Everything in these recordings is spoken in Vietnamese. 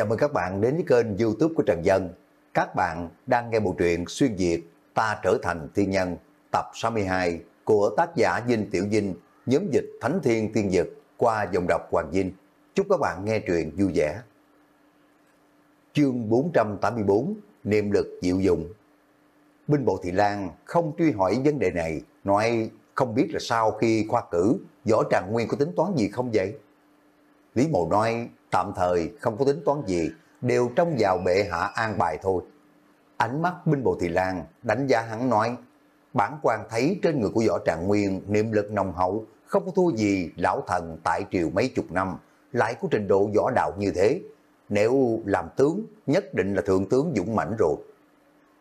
Chào mừng các bạn đến với kênh youtube của Trần Dân. Các bạn đang nghe bộ truyện Xuyên Việt Ta Trở Thành Thiên Nhân tập 62 của tác giả Dinh Tiểu Dinh, nhóm dịch Thánh Thiên Tiên Dực qua dòng đọc Hoàng Dinh. Chúc các bạn nghe truyện vui vẻ. Chương 484 Niệm lực diệu dụng Binh bộ Thị Lan không truy hỏi vấn đề này, nói không biết là sau khi khoa cử, Võ Tràng Nguyên có tính toán gì không vậy? Lý Mộ nói tạm thời không có tính toán gì, đều trong vào bệ hạ an bài thôi. Ánh mắt binh bộ Thị Lan đánh giá hắn nói, bản quan thấy trên người của Võ Trạng Nguyên niệm lực nồng hậu, không có thua gì lão thần tại triều mấy chục năm, lại có trình độ võ đạo như thế. Nếu làm tướng, nhất định là thượng tướng dũng mãnh rồi.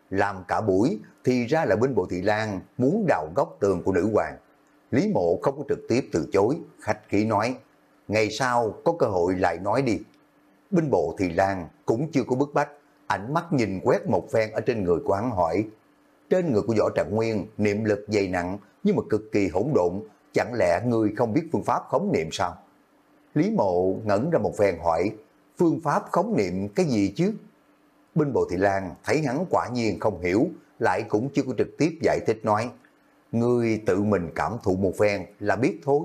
Làm cả buổi thì ra là binh bộ Thị Lan muốn đào góc tường của nữ hoàng. Lý mộ không có trực tiếp từ chối, khách khí nói, ngày sau có cơ hội lại nói đi. Binh bộ Thị Lan cũng chưa có bức bách, ánh mắt nhìn quét một phen ở trên người của hắn hỏi, trên người của Võ Trạng Nguyên niệm lực dày nặng nhưng mà cực kỳ hỗn độn, chẳng lẽ người không biết phương pháp khống niệm sao? Lý mộ ngẩn ra một phen hỏi, phương pháp khống niệm cái gì chứ? Binh bộ Thị Lan thấy hắn quả nhiên không hiểu, lại cũng chưa có trực tiếp giải thích nói, người tự mình cảm thụ một phen là biết thôi.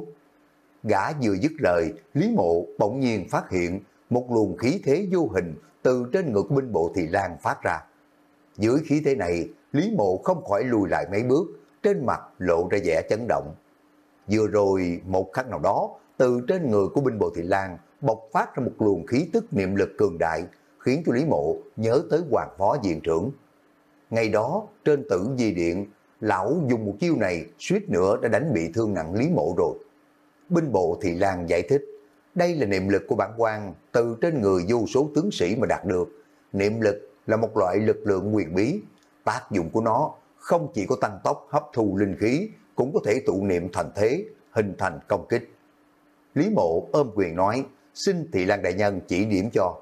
Gã vừa dứt lời, Lý Mộ bỗng nhiên phát hiện một luồng khí thế vô hình từ trên ngực binh bộ Thị Lan phát ra. Dưới khí thế này, Lý Mộ không khỏi lùi lại mấy bước, trên mặt lộ ra vẻ chấn động. Vừa rồi, một khắc nào đó, từ trên người của binh bộ Thị Lan bộc phát ra một luồng khí tức niệm lực cường đại, khiến cho Lý Mộ nhớ tới Hoàng Phó Diện trưởng. Ngày đó, trên tử di điện, lão dùng một chiêu này suýt nữa đã đánh bị thương nặng Lý Mộ rồi. Binh bộ Thị Lan giải thích, đây là niệm lực của bản quan từ trên người vô số tướng sĩ mà đạt được. Niệm lực là một loại lực lượng quyền bí, tác dụng của nó không chỉ có tăng tốc hấp thu linh khí, cũng có thể tụ niệm thành thế, hình thành công kích. Lý mộ ôm quyền nói, xin Thị Lan Đại Nhân chỉ điểm cho.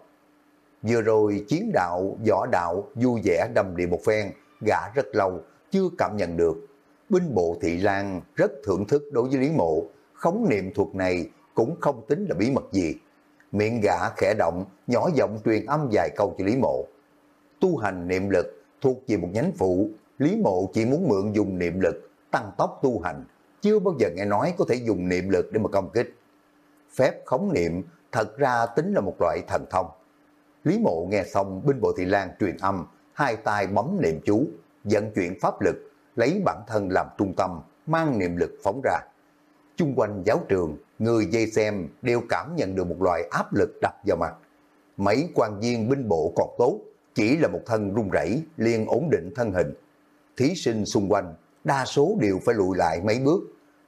Vừa rồi chiến đạo, võ đạo vui vẻ đầm địa một phen, gã rất lâu, chưa cảm nhận được. Binh bộ Thị Lan rất thưởng thức đối với Lý mộ, khống niệm thuật này cũng không tính là bí mật gì. Miệng gã khẽ động, nhỏ giọng truyền âm vài câu cho Lý Mộ. Tu hành niệm lực thuộc về một nhánh phụ, Lý Mộ chỉ muốn mượn dùng niệm lực, tăng tốc tu hành, chưa bao giờ nghe nói có thể dùng niệm lực để mà công kích. Phép khống niệm thật ra tính là một loại thần thông. Lý Mộ nghe xong binh bộ thị lan truyền âm, hai tay bấm niệm chú, vận chuyển pháp lực, lấy bản thân làm trung tâm, mang niệm lực phóng ra chung quanh giáo trường, người dây xem đều cảm nhận được một loại áp lực đập vào mặt. Mấy quan viên binh bộ còn tốt, chỉ là một thân run rẩy liền ổn định thân hình. Thí sinh xung quanh, đa số đều phải lùi lại mấy bước,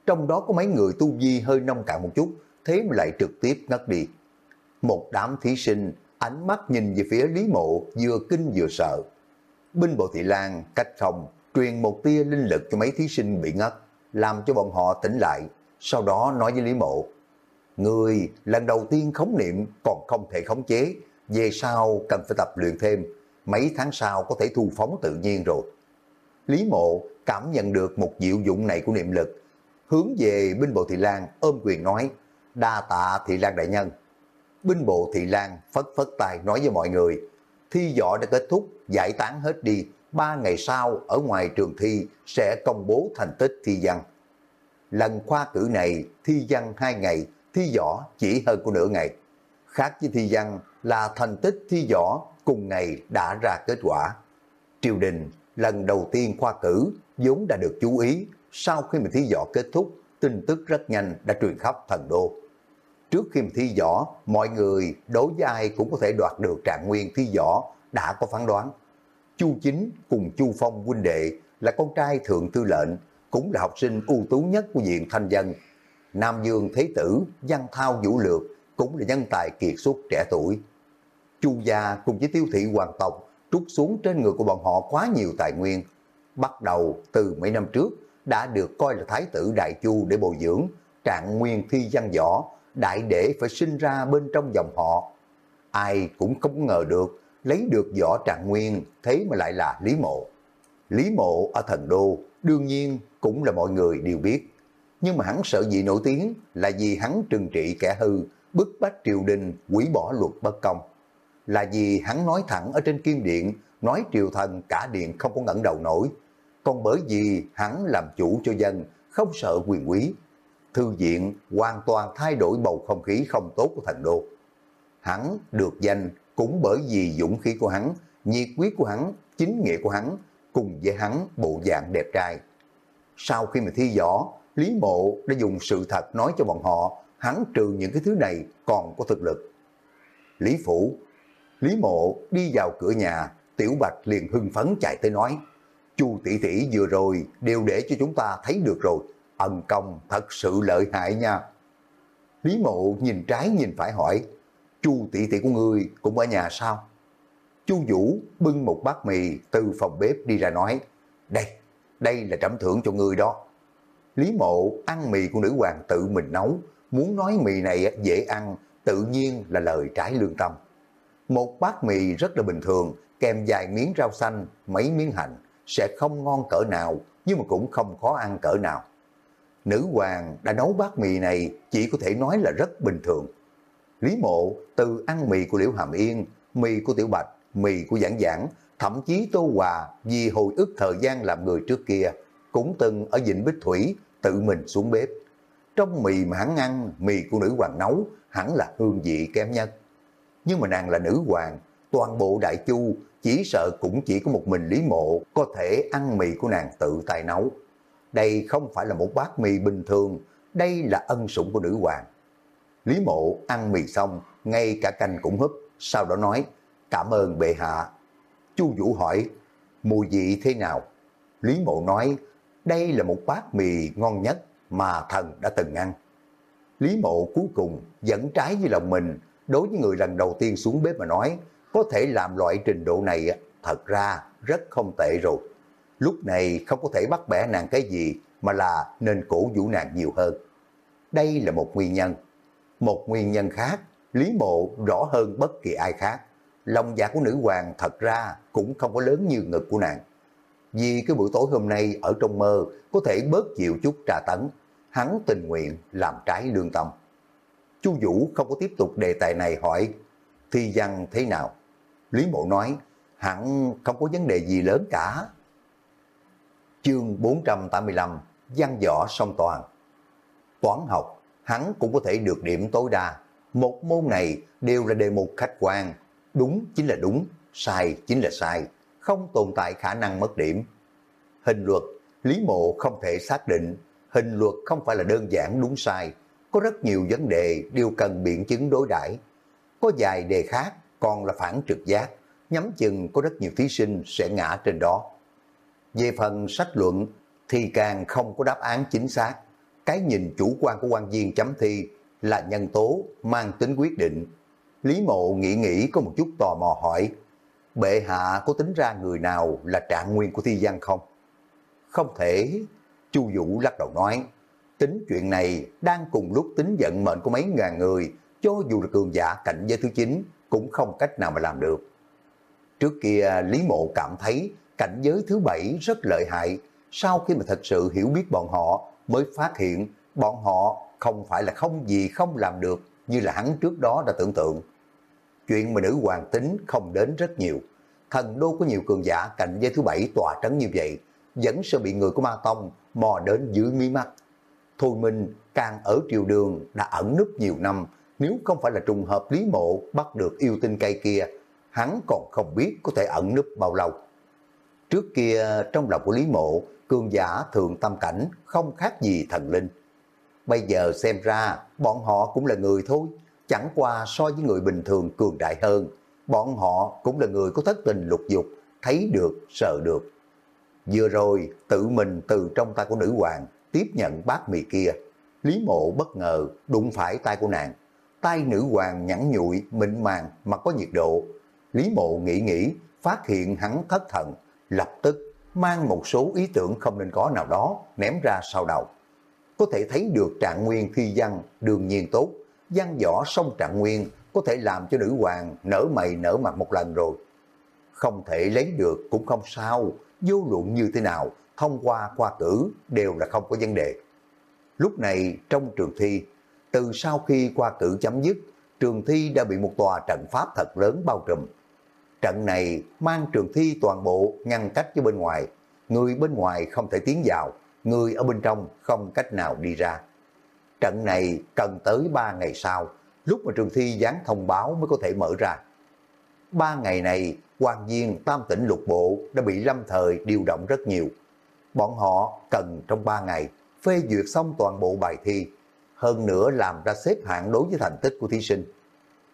trong đó có mấy người tu vi hơi nông cạn một chút, thế mà lại trực tiếp ngất đi. Một đám thí sinh, ánh mắt nhìn về phía Lý Mộ vừa kinh vừa sợ. Binh bộ thị lan cách không truyền một tia linh lực cho mấy thí sinh bị ngất, làm cho bọn họ tỉnh lại, sau đó nói với Lý Mộ, Người lần đầu tiên khống niệm còn không thể khống chế, về sau cần phải tập luyện thêm, mấy tháng sau có thể thu phóng tự nhiên rồi. Lý Mộ cảm nhận được một diệu dụng này của niệm lực, hướng về binh bộ Thị Lan ôm quyền nói, đa tạ Thị Lan đại nhân. Binh bộ Thị Lan phất phất tài nói với mọi người, thi võ đã kết thúc, giải tán hết đi, ba ngày sau ở ngoài trường thi sẽ công bố thành tích thi văn lần khoa cử này thi văn hai ngày, thi võ chỉ hơn của nửa ngày. Khác với thi văn là thành tích thi võ cùng ngày đã ra kết quả. Triều đình lần đầu tiên khoa cử vốn đã được chú ý, sau khi mà thi võ kết thúc, tin tức rất nhanh đã truyền khắp thần đô. Trước khi mà thi võ, mọi người đối với ai cũng có thể đoạt được trạng nguyên thi võ đã có phán đoán. Chu Chính cùng Chu Phong huynh đệ là con trai thượng tư lệnh, cũng là học sinh ưu tú nhất của viện thanh dân. Nam Dương Thế Tử, Văn Thao Vũ Lược cũng là nhân tài kiệt xuất trẻ tuổi. Chu gia cùng với tiêu thị hoàng tộc trút xuống trên người của bọn họ quá nhiều tài nguyên. Bắt đầu từ mấy năm trước đã được coi là thái tử Đại Chu để bồi dưỡng, trạng nguyên thi văn võ, đại để phải sinh ra bên trong dòng họ. Ai cũng không ngờ được lấy được võ trạng nguyên thế mà lại là Lý Mộ. Lý Mộ ở thần đô đương nhiên cũng là mọi người đều biết. Nhưng mà hắn sợ gì nổi tiếng là vì hắn trừng trị kẻ hư, bức bách triều đình, quỷ bỏ luật bất công. là vì hắn nói thẳng ở trên kim điện, nói triều thần cả điện không có ngẩng đầu nổi. Còn bởi vì hắn làm chủ cho dân, không sợ quyền quý. Thư viện hoàn toàn thay đổi bầu không khí không tốt của thành đô. Hắn được danh cũng bởi vì dũng khí của hắn, nhiệt quyết của hắn, chính nghĩa của hắn, cùng với hắn bộ dạng đẹp trai. Sau khi mà thi võ, Lý Mộ đã dùng sự thật nói cho bọn họ, hắn trừ những cái thứ này còn có thực lực. Lý Phủ, Lý Mộ đi vào cửa nhà, Tiểu Bạch liền hưng phấn chạy tới nói, Chu tỷ tỷ vừa rồi đều để cho chúng ta thấy được rồi, ân công thật sự lợi hại nha. Lý Mộ nhìn trái nhìn phải hỏi, Chu tỷ tỷ của ngươi cũng ở nhà sao? Chu Vũ bưng một bát mì từ phòng bếp đi ra nói, đây, đây là trẩm thưởng cho người đó. Lý Mộ ăn mì của nữ hoàng tự mình nấu, muốn nói mì này dễ ăn, tự nhiên là lời trái lương tâm. Một bát mì rất là bình thường, kèm vài miếng rau xanh, mấy miếng hành, sẽ không ngon cỡ nào, nhưng mà cũng không khó ăn cỡ nào. Nữ hoàng đã nấu bát mì này chỉ có thể nói là rất bình thường. Lý mộ từ ăn mì của Liễu Hàm Yên, mì của Tiểu Bạch, mì của Giảng Giảng, thậm chí Tô Hòa vì hồi ức thời gian làm người trước kia, cũng từng ở Vịnh Bích Thủy tự mình xuống bếp. Trong mì mà hắn ăn, mì của nữ hoàng nấu, hẳn là hương vị kém nhất. Nhưng mà nàng là nữ hoàng, toàn bộ đại chu chỉ sợ cũng chỉ có một mình Lý Mộ có thể ăn mì của nàng tự tay nấu. Đây không phải là một bát mì bình thường, đây là ân sủng của nữ hoàng. Lý Mộ ăn mì xong, ngay cả canh cũng húp, sau đó nói, cảm ơn bệ hạ. Chu Vũ hỏi, mùi vị thế nào? Lý Mộ nói, đây là một bát mì ngon nhất mà thần đã từng ăn. Lý Mộ cuối cùng dẫn trái với lòng mình, đối với người lần đầu tiên xuống bếp mà nói, có thể làm loại trình độ này thật ra rất không tệ rồi. Lúc này không có thể bắt bẻ nàng cái gì mà là nên cổ vũ nàng nhiều hơn. Đây là một nguyên nhân. Một nguyên nhân khác, Lý Mộ rõ hơn bất kỳ ai khác. Lòng dạ của nữ hoàng thật ra cũng không có lớn như ngực của nàng. Vì cái buổi tối hôm nay ở trong mơ có thể bớt chịu chút trà tấn, hắn tình nguyện làm trái lương tâm. Chu Vũ không có tiếp tục đề tài này hỏi, thi văn thế nào? Lý Mộ nói, hẳn không có vấn đề gì lớn cả. Chương 485, văn võ song toàn. Toán học, hắn cũng có thể được điểm tối đa. Một môn này đều là đề mục khách quan, đúng chính là đúng, sai chính là sai, không tồn tại khả năng mất điểm. Hình luật, Lý Mộ không thể xác định, hình luật không phải là đơn giản đúng sai, có rất nhiều vấn đề đều cần biện chứng đối đãi Có vài đề khác còn là phản trực giác, nhắm chừng có rất nhiều thí sinh sẽ ngã trên đó. Về phần sách luận thì càng không có đáp án chính xác. Cái nhìn chủ quan của quan viên chấm thi là nhân tố mang tính quyết định. Lý mộ nghĩ nghĩ có một chút tò mò hỏi, bệ hạ có tính ra người nào là trạng nguyên của thi gian không? Không thể, Chu Vũ lắc đầu nói, tính chuyện này đang cùng lúc tính vận mệnh của mấy ngàn người, cho dù là cường giả cảnh giới thứ 9 cũng không cách nào mà làm được. Trước kia Lý Mộ cảm thấy cảnh giới thứ bảy rất lợi hại, sau khi mà thật sự hiểu biết bọn họ mới phát hiện bọn họ không phải là không gì không làm được như là hắn trước đó đã tưởng tượng. Chuyện mà nữ hoàng tính không đến rất nhiều. Thần đô có nhiều cường giả cạnh giới thứ bảy tòa trấn như vậy, vẫn sẽ bị người của Ma Tông mò đến dưới mí mắt. Thôi Minh càng ở triều đường đã ẩn núp nhiều năm, nếu không phải là trùng hợp Lý Mộ bắt được yêu tinh cây kia, hắn còn không biết có thể ẩn núp bao lâu. Trước kia trong lòng của Lý Mộ, cường giả thường tâm cảnh không khác gì thần linh. Bây giờ xem ra bọn họ cũng là người thôi, chẳng qua so với người bình thường cường đại hơn. Bọn họ cũng là người có thất tình lục dục, thấy được, sợ được. Vừa rồi tự mình từ trong tay của nữ hoàng tiếp nhận bát mì kia. Lý mộ bất ngờ đụng phải tay của nàng. Tay nữ hoàng nhẵn nhụi, mịn màng mà có nhiệt độ. Lý mộ nghĩ nghĩ, phát hiện hắn thất thần, lập tức mang một số ý tưởng không nên có nào đó ném ra sau đầu. Có thể thấy được trạng nguyên thi văn đương nhiên tốt, gian võ sông trạng nguyên có thể làm cho nữ hoàng nở mày nở mặt một lần rồi. Không thể lấy được cũng không sao, vô luận như thế nào, thông qua qua cử đều là không có vấn đề. Lúc này trong trường thi, từ sau khi qua cử chấm dứt, trường thi đã bị một tòa trận pháp thật lớn bao trùm. Trận này mang trường thi toàn bộ ngăn cách với bên ngoài, người bên ngoài không thể tiến vào, người ở bên trong không cách nào đi ra. Trận này cần tới 3 ngày sau, lúc mà trường thi dán thông báo mới có thể mở ra. Ba ngày này, quan viên tam tỉnh lục bộ đã bị lâm thời điều động rất nhiều. Bọn họ cần trong 3 ngày phê duyệt xong toàn bộ bài thi, hơn nữa làm ra xếp hạng đối với thành tích của thí sinh.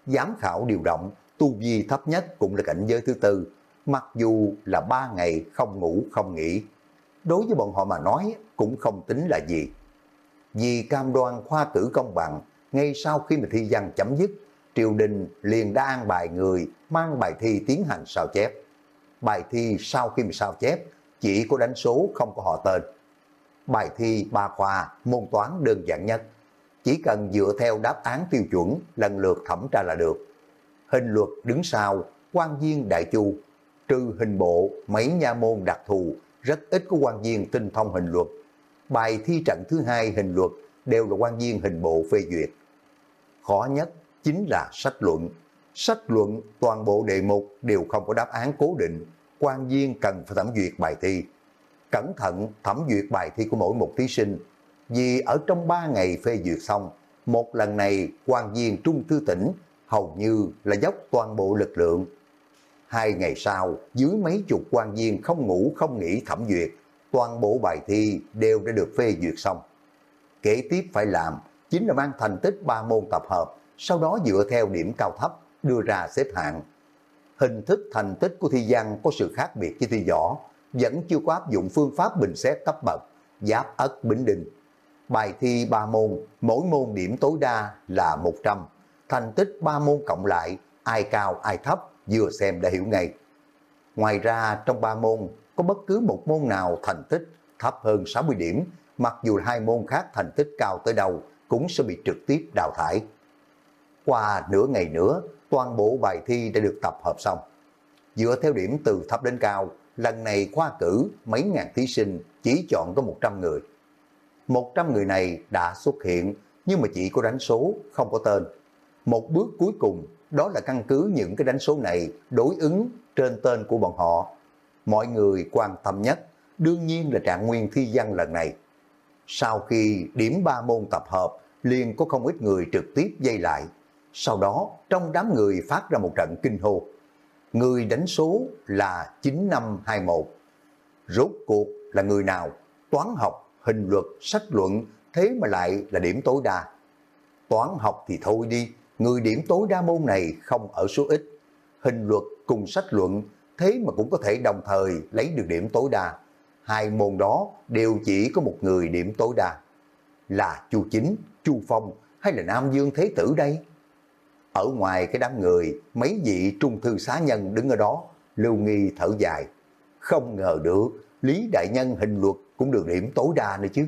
Giám khảo điều động, tu vi thấp nhất cũng là cảnh giới thứ tư, mặc dù là 3 ngày không ngủ không nghỉ. Đối với bọn họ mà nói cũng không tính là gì. Vì cam đoan khoa cử công bằng, ngay sau khi mà thi văn chấm dứt, triều đình liền đã an bài người mang bài thi tiến hành sao chép. Bài thi sau khi mà sao chép, chỉ có đánh số không có họ tên. Bài thi ba khoa, môn toán đơn giản nhất. Chỉ cần dựa theo đáp án tiêu chuẩn, lần lượt thẩm tra là được. Hình luật đứng sau, quan viên đại chu, trừ hình bộ, mấy nha môn đặc thù, rất ít có quan viên tinh thông hình luật. Bài thi trận thứ hai hình luật đều là quan viên hình bộ phê duyệt. Khó nhất chính là sách luận. Sách luận toàn bộ đề mục đều không có đáp án cố định, quan viên cần phải thẩm duyệt bài thi. Cẩn thận thẩm duyệt bài thi của mỗi một thí sinh, vì ở trong 3 ngày phê duyệt xong, một lần này quan viên trung thư tỉnh hầu như là dốc toàn bộ lực lượng. Hai ngày sau, dưới mấy chục quan viên không ngủ không nghỉ thẩm duyệt, toàn bộ bài thi đều đã được phê duyệt xong. Kế tiếp phải làm chính là mang thành tích ba môn tập hợp, sau đó dựa theo điểm cao thấp đưa ra xếp hạng. Hình thức thành tích của thi văn có sự khác biệt với thi võ, vẫn chưa có áp dụng phương pháp bình xét cấp bậc, giáp ất bính đinh. Bài thi ba môn, mỗi môn điểm tối đa là 100, thành tích ba môn cộng lại, ai cao ai thấp, vừa xem đã hiểu ngay. Ngoài ra trong ba môn, có bất cứ một môn nào thành tích thấp hơn 60 điểm, mặc dù hai môn khác thành tích cao tới đâu cũng sẽ bị trực tiếp đào thải. Qua nửa ngày nữa, toàn bộ bài thi đã được tập hợp xong. Dựa theo điểm từ thấp đến cao, lần này khoa cử mấy ngàn thí sinh chỉ chọn có 100 người. 100 người này đã xuất hiện nhưng mà chỉ có đánh số, không có tên. Một bước cuối cùng đó là căn cứ những cái đánh số này đối ứng trên tên của bọn họ. Mọi người quan tâm nhất đương nhiên là trạng nguyên thi văn lần này. Sau khi điểm ba môn tập hợp, liền có không ít người trực tiếp dây lại. Sau đó, trong đám người phát ra một trận kinh hô. Người đánh số là 9521. Rốt cuộc là người nào? Toán học, hình luật, sách luận, thế mà lại là điểm tối đa. Toán học thì thôi đi, người điểm tối đa môn này không ở số ít. Hình luật cùng sách luận, thế mà cũng có thể đồng thời lấy được điểm tối đa. Hai môn đó đều chỉ có một người điểm tối đa. Là Chu Chính, Chu Phong hay là Nam Dương Thế Tử đây? Ở ngoài cái đám người, mấy vị trung thư xá nhân đứng ở đó, lưu nghi thở dài. Không ngờ được, Lý Đại Nhân hình luật cũng được điểm tối đa nữa chứ.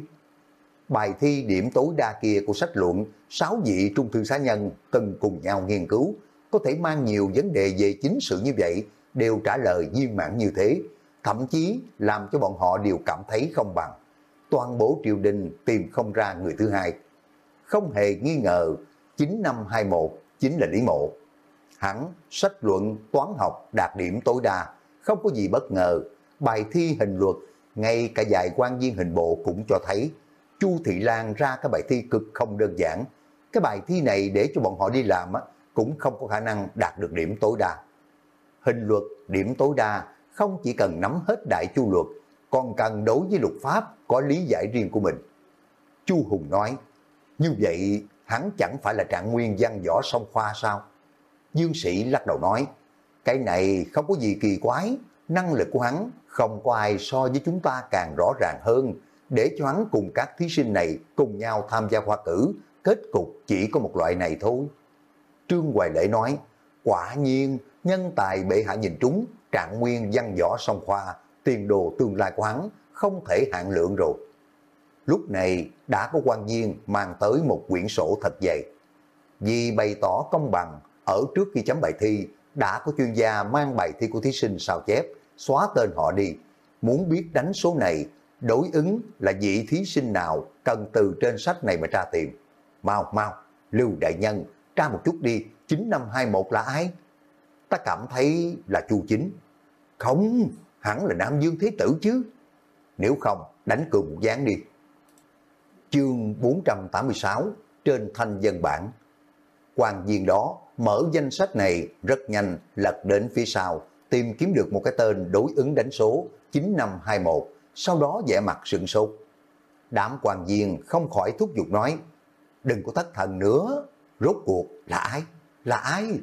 Bài thi điểm tối đa kia của sách luận, sáu vị trung thư xá nhân từng cùng nhau nghiên cứu, có thể mang nhiều vấn đề về chính sự như vậy, đều trả lời viên mãn như thế, thậm chí làm cho bọn họ đều cảm thấy không bằng. Toàn bộ triều đình tìm không ra người thứ hai. Không hề nghi ngờ, 9521 chính là Lý Mộ. Hắn sách luận toán học đạt điểm tối đa, không có gì bất ngờ. Bài thi hình luật, ngay cả dài quan viên hình bộ cũng cho thấy Chu Thị Lan ra cái bài thi cực không đơn giản. Cái bài thi này để cho bọn họ đi làm á, cũng không có khả năng đạt được điểm tối đa. Hình luật điểm tối đa không chỉ cần nắm hết đại chu luật, còn cần đối với luật pháp có lý giải riêng của mình. Chu Hùng nói, như vậy hắn chẳng phải là trạng nguyên văn võ song khoa sao? Dương Sĩ lắc đầu nói, cái này không có gì kỳ quái, năng lực của hắn không có ai so với chúng ta càng rõ ràng hơn, để cho hắn cùng các thí sinh này cùng nhau tham gia khoa cử, kết cục chỉ có một loại này thôi. Trương Hoài Lễ nói, quả nhiên nhân tài bệ hạ nhìn trúng, trạng nguyên văn võ song khoa, tiền đồ tương lai của hắn không thể hạn lượng rồi. Lúc này đã có quan viên mang tới một quyển sổ thật dày. Vì bày tỏ công bằng, ở trước khi chấm bài thi, đã có chuyên gia mang bài thi của thí sinh sao chép, xóa tên họ đi. Muốn biết đánh số này, đối ứng là vị thí sinh nào cần từ trên sách này mà tra tìm. Mau, mau, Lưu Đại Nhân, tra một chút đi, 9521 là ai? Ta cảm thấy là Chu Chính. Không, hẳn là Nam Dương Thế Tử chứ. Nếu không, đánh cược một gián đi. Chương 486 trên thanh dân bản. Quan viên đó mở danh sách này rất nhanh lật đến phía sau, tìm kiếm được một cái tên đối ứng đánh số 9521, sau đó vẻ mặt sừng sốt. Đám quan viên không khỏi thúc giục nói, đừng có thất thần nữa, rốt cuộc là ai, là ai?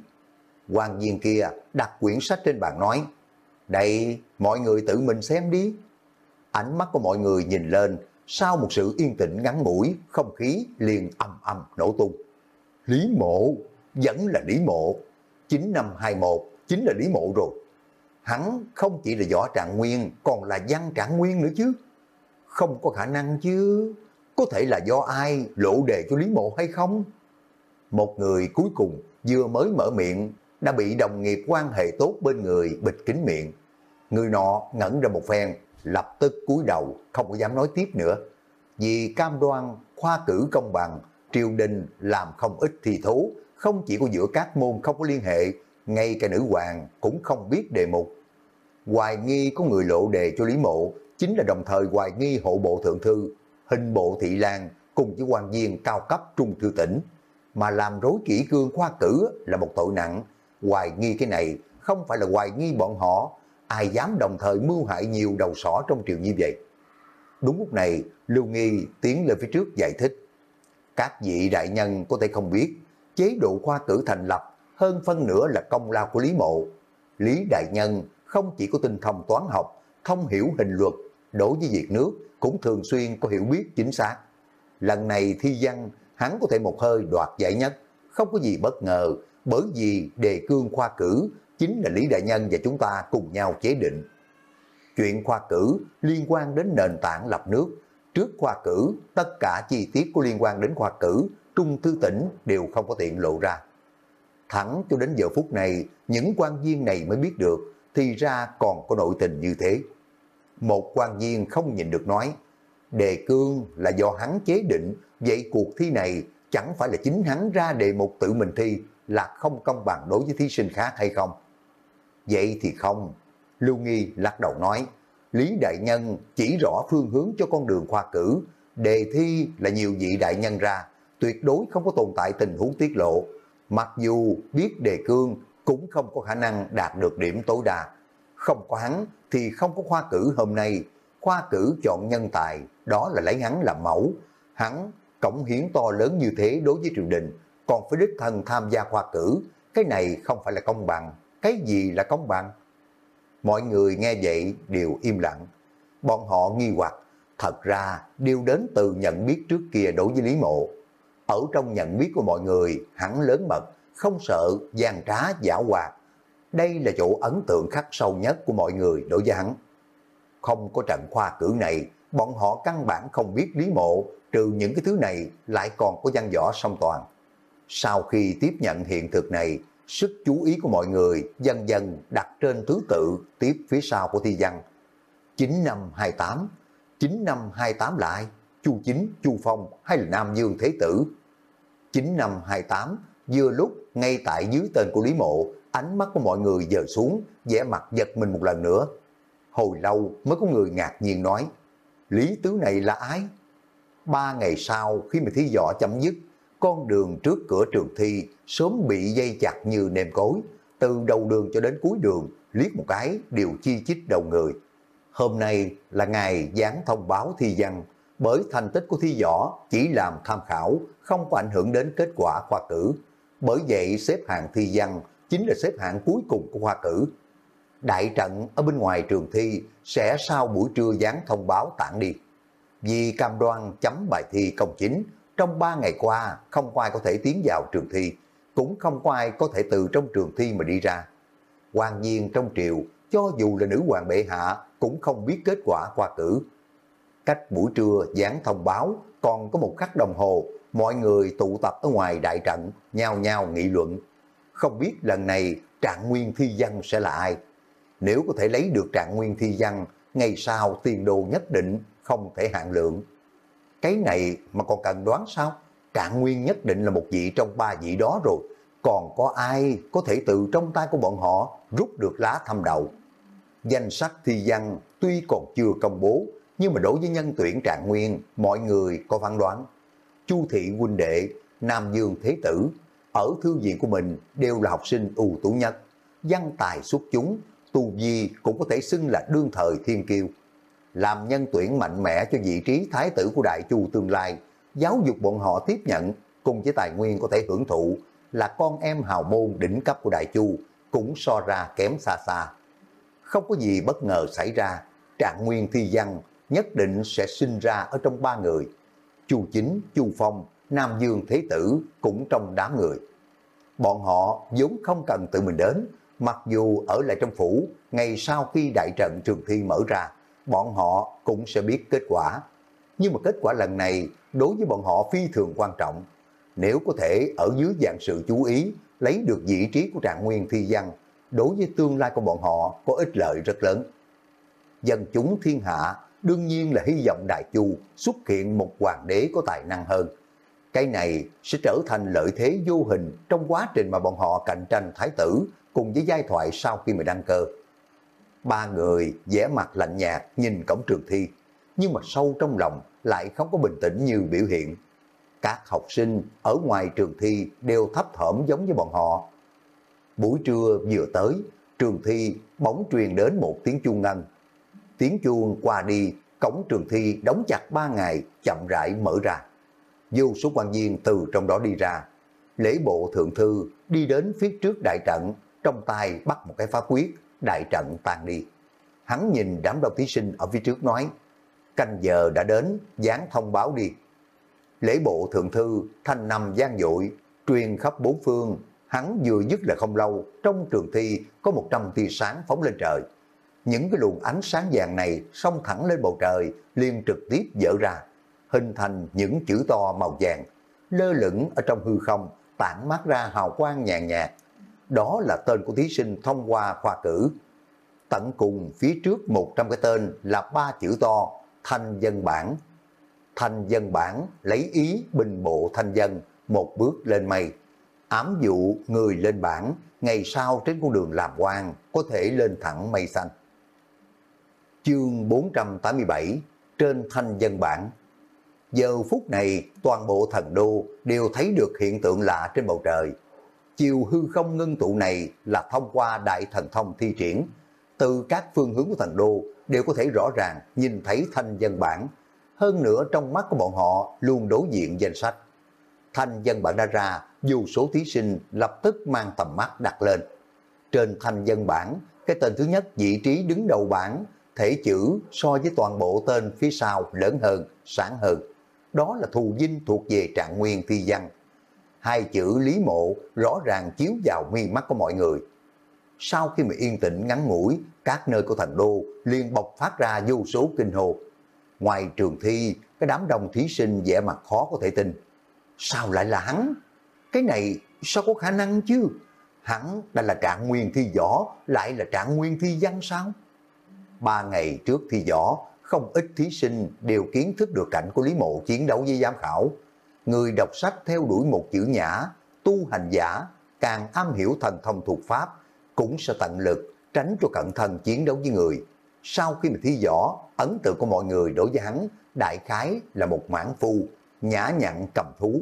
Quan viên kia đặt quyển sách trên bàn nói, đây mọi người tự mình xem đi. Ánh mắt của mọi người nhìn lên, sau một sự yên tĩnh ngắn ngủi, không khí liền âm âm nổ tung. Lý mộ, vẫn là Lý mộ, 9521 chính là Lý mộ rồi. Hắn không chỉ là võ trạng nguyên, còn là văn trạng nguyên nữa chứ. Không có khả năng chứ, có thể là do ai lộ đề cho Lý mộ hay không? Một người cuối cùng vừa mới mở miệng đã bị đồng nghiệp quan hệ tốt bên người bịt kín miệng. Người nọ ngẩn ra một phen, lập tức cúi đầu, không có dám nói tiếp nữa. Vì cam đoan, khoa cử công bằng, triều đình làm không ít thi thú, không chỉ có giữa các môn không có liên hệ, ngay cả nữ hoàng cũng không biết đề mục. Hoài nghi có người lộ đề cho Lý Mộ, chính là đồng thời hoài nghi hộ bộ thượng thư, hình bộ thị lan cùng với quan viên cao cấp trung thư tỉnh. Mà làm rối kỹ cương khoa cử là một tội nặng, hoài nghi cái này không phải là hoài nghi bọn họ, ai dám đồng thời mưu hại nhiều đầu sỏ trong triều như vậy. Đúng lúc này, Lưu Nghi tiến lên phía trước giải thích. Các vị đại nhân có thể không biết, chế độ khoa cử thành lập hơn phân nửa là công lao của Lý Mộ. Lý Đại Nhân không chỉ có tinh thông toán học, thông hiểu hình luật, đối với việc nước cũng thường xuyên có hiểu biết chính xác. Lần này thi văn, hắn có thể một hơi đoạt giải nhất, không có gì bất ngờ, bởi vì đề cương khoa cử chính là Lý Đại Nhân và chúng ta cùng nhau chế định. Chuyện khoa cử liên quan đến nền tảng lập nước, trước khoa cử, tất cả chi tiết có liên quan đến khoa cử, trung thư tỉnh đều không có tiện lộ ra. Thẳng cho đến giờ phút này, những quan viên này mới biết được, thì ra còn có nội tình như thế. Một quan viên không nhìn được nói, đề cương là do hắn chế định, vậy cuộc thi này chẳng phải là chính hắn ra đề mục tự mình thi là không công bằng đối với thí sinh khác hay không? Vậy thì không. Lưu Nghi lắc đầu nói, Lý Đại Nhân chỉ rõ phương hướng cho con đường khoa cử, đề thi là nhiều vị đại nhân ra, tuyệt đối không có tồn tại tình huống tiết lộ. Mặc dù biết đề cương cũng không có khả năng đạt được điểm tối đa. Không có hắn thì không có khoa cử hôm nay. Khoa cử chọn nhân tài, đó là lấy hắn làm mẫu. Hắn cống hiến to lớn như thế đối với triều đình, còn phải đích thân tham gia khoa cử. Cái này không phải là công bằng. Cái gì là công bằng? Mọi người nghe vậy đều im lặng. Bọn họ nghi hoặc, thật ra đều đến từ nhận biết trước kia đối với Lý Mộ. Ở trong nhận biết của mọi người, hắn lớn mật, không sợ, gian trá, giả hoạt. Đây là chỗ ấn tượng khắc sâu nhất của mọi người đối với hắn. Không có trận khoa cử này, bọn họ căn bản không biết Lý Mộ, trừ những cái thứ này lại còn có văn võ song toàn. Sau khi tiếp nhận hiện thực này, sức chú ý của mọi người dần dần đặt trên thứ tự tiếp phía sau của thi văn. 9528, 9528 lại, Chu Chính, Chu Phong hay là Nam Dương Thế Tử. 9528 vừa lúc ngay tại dưới tên của Lý Mộ, ánh mắt của mọi người dời xuống, vẻ mặt giật mình một lần nữa. Hồi lâu mới có người ngạc nhiên nói, Lý Tứ này là ai? Ba ngày sau khi mà thi võ chấm dứt, con đường trước cửa trường thi sớm bị dây chặt như nêm cối, từ đầu đường cho đến cuối đường, liếc một cái đều chi chít đầu người. Hôm nay là ngày dán thông báo thi văn, bởi thành tích của thi võ chỉ làm tham khảo, không có ảnh hưởng đến kết quả khoa cử. Bởi vậy xếp hạng thi văn chính là xếp hạng cuối cùng của khoa cử. Đại trận ở bên ngoài trường thi sẽ sau buổi trưa dán thông báo tản đi. Vì cam đoan chấm bài thi công chính, trong 3 ngày qua không có ai có thể tiến vào trường thi, cũng không có ai có thể từ trong trường thi mà đi ra. Hoàng nhiên trong triều, cho dù là nữ hoàng bệ hạ, cũng không biết kết quả qua cử. Cách buổi trưa dán thông báo, còn có một khắc đồng hồ, mọi người tụ tập ở ngoài đại trận, nhao nhao nghị luận. Không biết lần này trạng nguyên thi văn sẽ là ai? Nếu có thể lấy được trạng nguyên thi văn, ngày sau tiền đồ nhất định không thể hạn lượng. Cái này mà còn cần đoán sao? Trạng Nguyên nhất định là một vị trong ba vị đó rồi, còn có ai có thể từ trong tay của bọn họ rút được lá thăm đầu. Danh sách thi văn tuy còn chưa công bố, nhưng mà đối với nhân tuyển Trạng Nguyên, mọi người có phán đoán. Chu thị huynh đệ, Nam Dương Thế Tử, ở thư viện của mình đều là học sinh ưu tú nhất. Văn tài xuất chúng, tu vi cũng có thể xưng là đương thời thiên kiêu. Làm nhân tuyển mạnh mẽ cho vị trí thái tử của Đại Chu tương lai, giáo dục bọn họ tiếp nhận cùng với tài nguyên có thể hưởng thụ là con em hào môn đỉnh cấp của Đại Chu cũng so ra kém xa xa. Không có gì bất ngờ xảy ra, trạng nguyên thi văn nhất định sẽ sinh ra ở trong ba người. Chu Chính, Chu Phong, Nam Dương Thế Tử cũng trong đám người. Bọn họ vốn không cần tự mình đến, mặc dù ở lại trong phủ, ngày sau khi đại trận trường thi mở ra, bọn họ cũng sẽ biết kết quả. Nhưng mà kết quả lần này đối với bọn họ phi thường quan trọng. Nếu có thể ở dưới dạng sự chú ý, lấy được vị trí của trạng nguyên thi văn, đối với tương lai của bọn họ có ích lợi rất lớn. Dân chúng thiên hạ đương nhiên là hy vọng Đại Chu xuất hiện một hoàng đế có tài năng hơn. Cái này sẽ trở thành lợi thế vô hình trong quá trình mà bọn họ cạnh tranh thái tử cùng với giai thoại sau khi mà đăng cơ. Ba người vẻ mặt lạnh nhạt nhìn cổng trường thi, nhưng mà sâu trong lòng lại không có bình tĩnh như biểu hiện. Các học sinh ở ngoài trường thi đều thấp thỏm giống như bọn họ. Buổi trưa vừa tới, trường thi bỗng truyền đến một tiếng chuông ngân. Tiếng chuông qua đi, cổng trường thi đóng chặt ba ngày, chậm rãi mở ra. Vô số quan viên từ trong đó đi ra. Lễ bộ thượng thư đi đến phía trước đại trận, trong tay bắt một cái phá quyết, đại trận tan đi. Hắn nhìn đám đông thí sinh ở phía trước nói, canh giờ đã đến, dán thông báo đi. Lễ bộ thượng thư, thanh nằm gian dội, truyền khắp bốn phương, hắn vừa dứt là không lâu, trong trường thi có một trăm tia sáng phóng lên trời. Những cái luồng ánh sáng vàng này xông thẳng lên bầu trời, liên trực tiếp dở ra, hình thành những chữ to màu vàng, lơ lửng ở trong hư không, tản mát ra hào quang nhàn nhạt. Đó là tên của thí sinh thông qua khoa cử. Tận cùng phía trước 100 cái tên là ba chữ to, thanh dân bản. Thanh dân bản lấy ý bình bộ thanh dân, một bước lên mây. Ám dụ người lên bản, ngày sau trên con đường làm quan có thể lên thẳng mây xanh. Chương 487 Trên thanh dân bản Giờ phút này toàn bộ thần đô đều thấy được hiện tượng lạ trên bầu trời. Chiều hư không ngân tụ này là thông qua đại thần thông thi triển. Từ các phương hướng của thần đô đều có thể rõ ràng nhìn thấy thanh dân bản. Hơn nữa trong mắt của bọn họ luôn đối diện danh sách. Thanh dân bản đã ra, dù số thí sinh lập tức mang tầm mắt đặt lên. Trên thanh dân bản, cái tên thứ nhất vị trí đứng đầu bản, thể chữ so với toàn bộ tên phía sau lớn hơn, sáng hơn. Đó là thù dinh thuộc về trạng nguyên thi văn. Hai chữ Lý Mộ rõ ràng chiếu vào mi mắt của mọi người. Sau khi mà yên tĩnh ngắn ngủi, các nơi của thành đô liền bộc phát ra vô số kinh hồ. Ngoài trường thi, cái đám đông thí sinh vẻ mặt khó có thể tin. Sao lại là hắn? Cái này sao có khả năng chứ? Hắn đã là trạng nguyên thi võ, lại là trạng nguyên thi văn sao? Ba ngày trước thi võ, không ít thí sinh đều kiến thức được cảnh của Lý Mộ chiến đấu với giám khảo. Người đọc sách theo đuổi một chữ nhã, tu hành giả, càng am hiểu thần thông thuộc pháp, cũng sẽ tận lực tránh cho cận thân chiến đấu với người. Sau khi mà thi võ, ấn tượng của mọi người đối với hắn đại khái là một mãn phu, nhã nhặn cầm thú.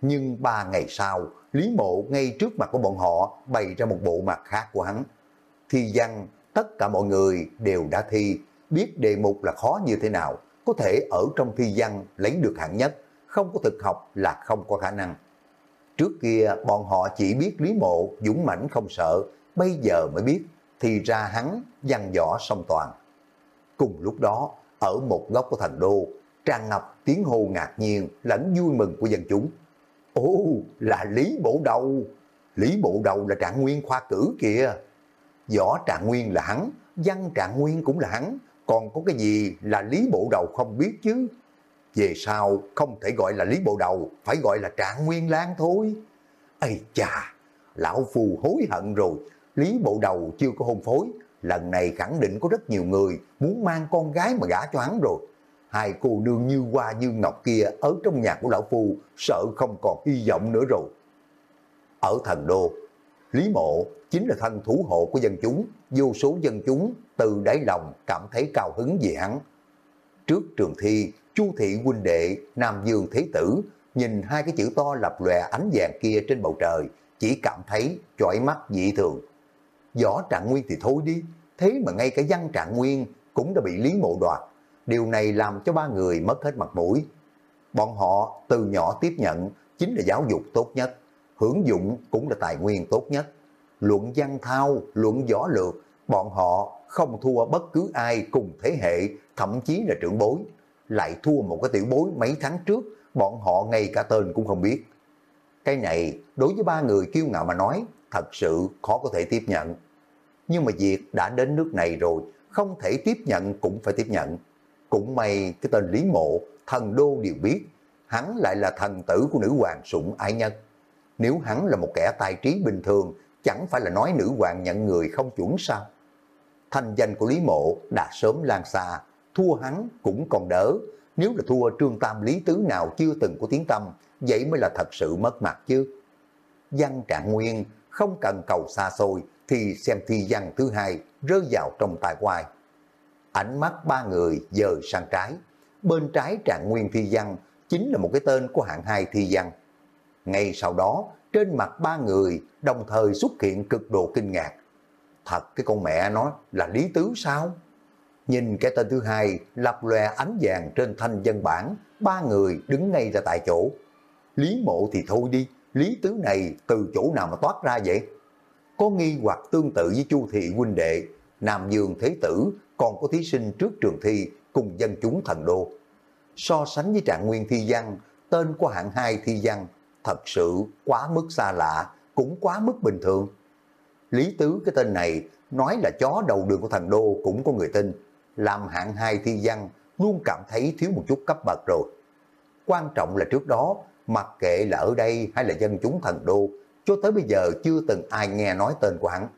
Nhưng ba ngày sau, Lý Mộ ngay trước mặt của bọn họ bày ra một bộ mặt khác của hắn. Thi văn, tất cả mọi người đều đã thi, biết đề mục là khó như thế nào, có thể ở trong thi văn lấy được hạng nhất, không có thực học là không có khả năng. Trước kia bọn họ chỉ biết Lý Mộ dũng mãnh không sợ, bây giờ mới biết thì ra hắn văn võ song toàn. Cùng lúc đó, ở một góc của thành đô, tràn ngập tiếng hô ngạc nhiên lẫn vui mừng của dân chúng. Ồ, là Lý Bộ Đầu. Lý Bộ Đầu là trạng nguyên khoa cử kìa. Võ trạng nguyên là hắn, văn trạng nguyên cũng là hắn, còn có cái gì là Lý Bộ Đầu không biết chứ. Về sau không thể gọi là Lý Bộ Đầu, phải gọi là trạng nguyên lan thôi. Ây chà, lão phù hối hận rồi, Lý Bộ Đầu chưa có hôn phối, lần này khẳng định có rất nhiều người muốn mang con gái mà gả cho hắn rồi. hai cô nương như hoa như ngọc kia ở trong nhà của lão phu sợ không còn hy vọng nữa rồi. Ở thần đô, Lý Mộ chính là thân thủ hộ của dân chúng, vô số dân chúng từ đáy lòng cảm thấy cao hứng về hắn. Trước trường thi, Chu thị huynh đệ Nam Dương Thế Tử nhìn hai cái chữ to lập lòe ánh vàng kia trên bầu trời, chỉ cảm thấy chói mắt dị thường. Võ Trạng Nguyên thì thôi đi, thế mà ngay cả văn Trạng Nguyên cũng đã bị Lý Mộ đoạt. Điều này làm cho ba người mất hết mặt mũi. Bọn họ từ nhỏ tiếp nhận chính là giáo dục tốt nhất, hưởng dụng cũng là tài nguyên tốt nhất. Luận văn thao, luận võ lược, bọn họ không thua bất cứ ai cùng thế hệ, thậm chí là trưởng bối. Lại thua một cái tiểu bối mấy tháng trước, bọn họ ngay cả tên cũng không biết. Cái này đối với ba người kiêu ngạo mà nói, thật sự khó có thể tiếp nhận. Nhưng mà việc đã đến nước này rồi, không thể tiếp nhận cũng phải tiếp nhận. Cũng may cái tên Lý Mộ, thần đô đều biết, hắn lại là thần tử của nữ hoàng sủng ái nhất. Nếu hắn là một kẻ tài trí bình thường, chẳng phải là nói nữ hoàng nhận người không chuẩn sao? thành danh của Lý Mộ đã sớm lan xa, thua hắn cũng còn đỡ. Nếu là thua trương tam lý tứ nào chưa từng có tiếng tâm, vậy mới là thật sự mất mặt chứ. Văn Trạng Nguyên không cần cầu xa xôi thì xem thi văn thứ hai rơi vào trong tài quai. Ánh mắt ba người dời sang trái. Bên trái Trạng Nguyên thi văn chính là một cái tên của hạng hai thi văn. Ngay sau đó, trên mặt ba người đồng thời xuất hiện cực độ kinh ngạc. Thật cái con mẹ nó là Lý Tứ sao? Nhìn cái tên thứ hai lập lòe ánh vàng trên thanh dân bản, ba người đứng ngay ra tại chỗ. Lý mộ thì thôi đi, Lý Tứ này từ chỗ nào mà toát ra vậy? Có nghi hoặc tương tự với Chu Thị huynh đệ, Nam Dương Thế Tử còn có thí sinh trước trường thi cùng dân chúng thần đô. So sánh với trạng nguyên thi văn, tên của hạng hai thi văn thật sự quá mức xa lạ, cũng quá mức bình thường. Lý Tứ cái tên này nói là chó đầu đường của thần đô cũng có người tin, làm hạng hai thi văn luôn cảm thấy thiếu một chút cấp bậc rồi. Quan trọng là trước đó, mặc kệ là ở đây hay là dân chúng thần đô, cho tới bây giờ chưa từng ai nghe nói tên của hắn.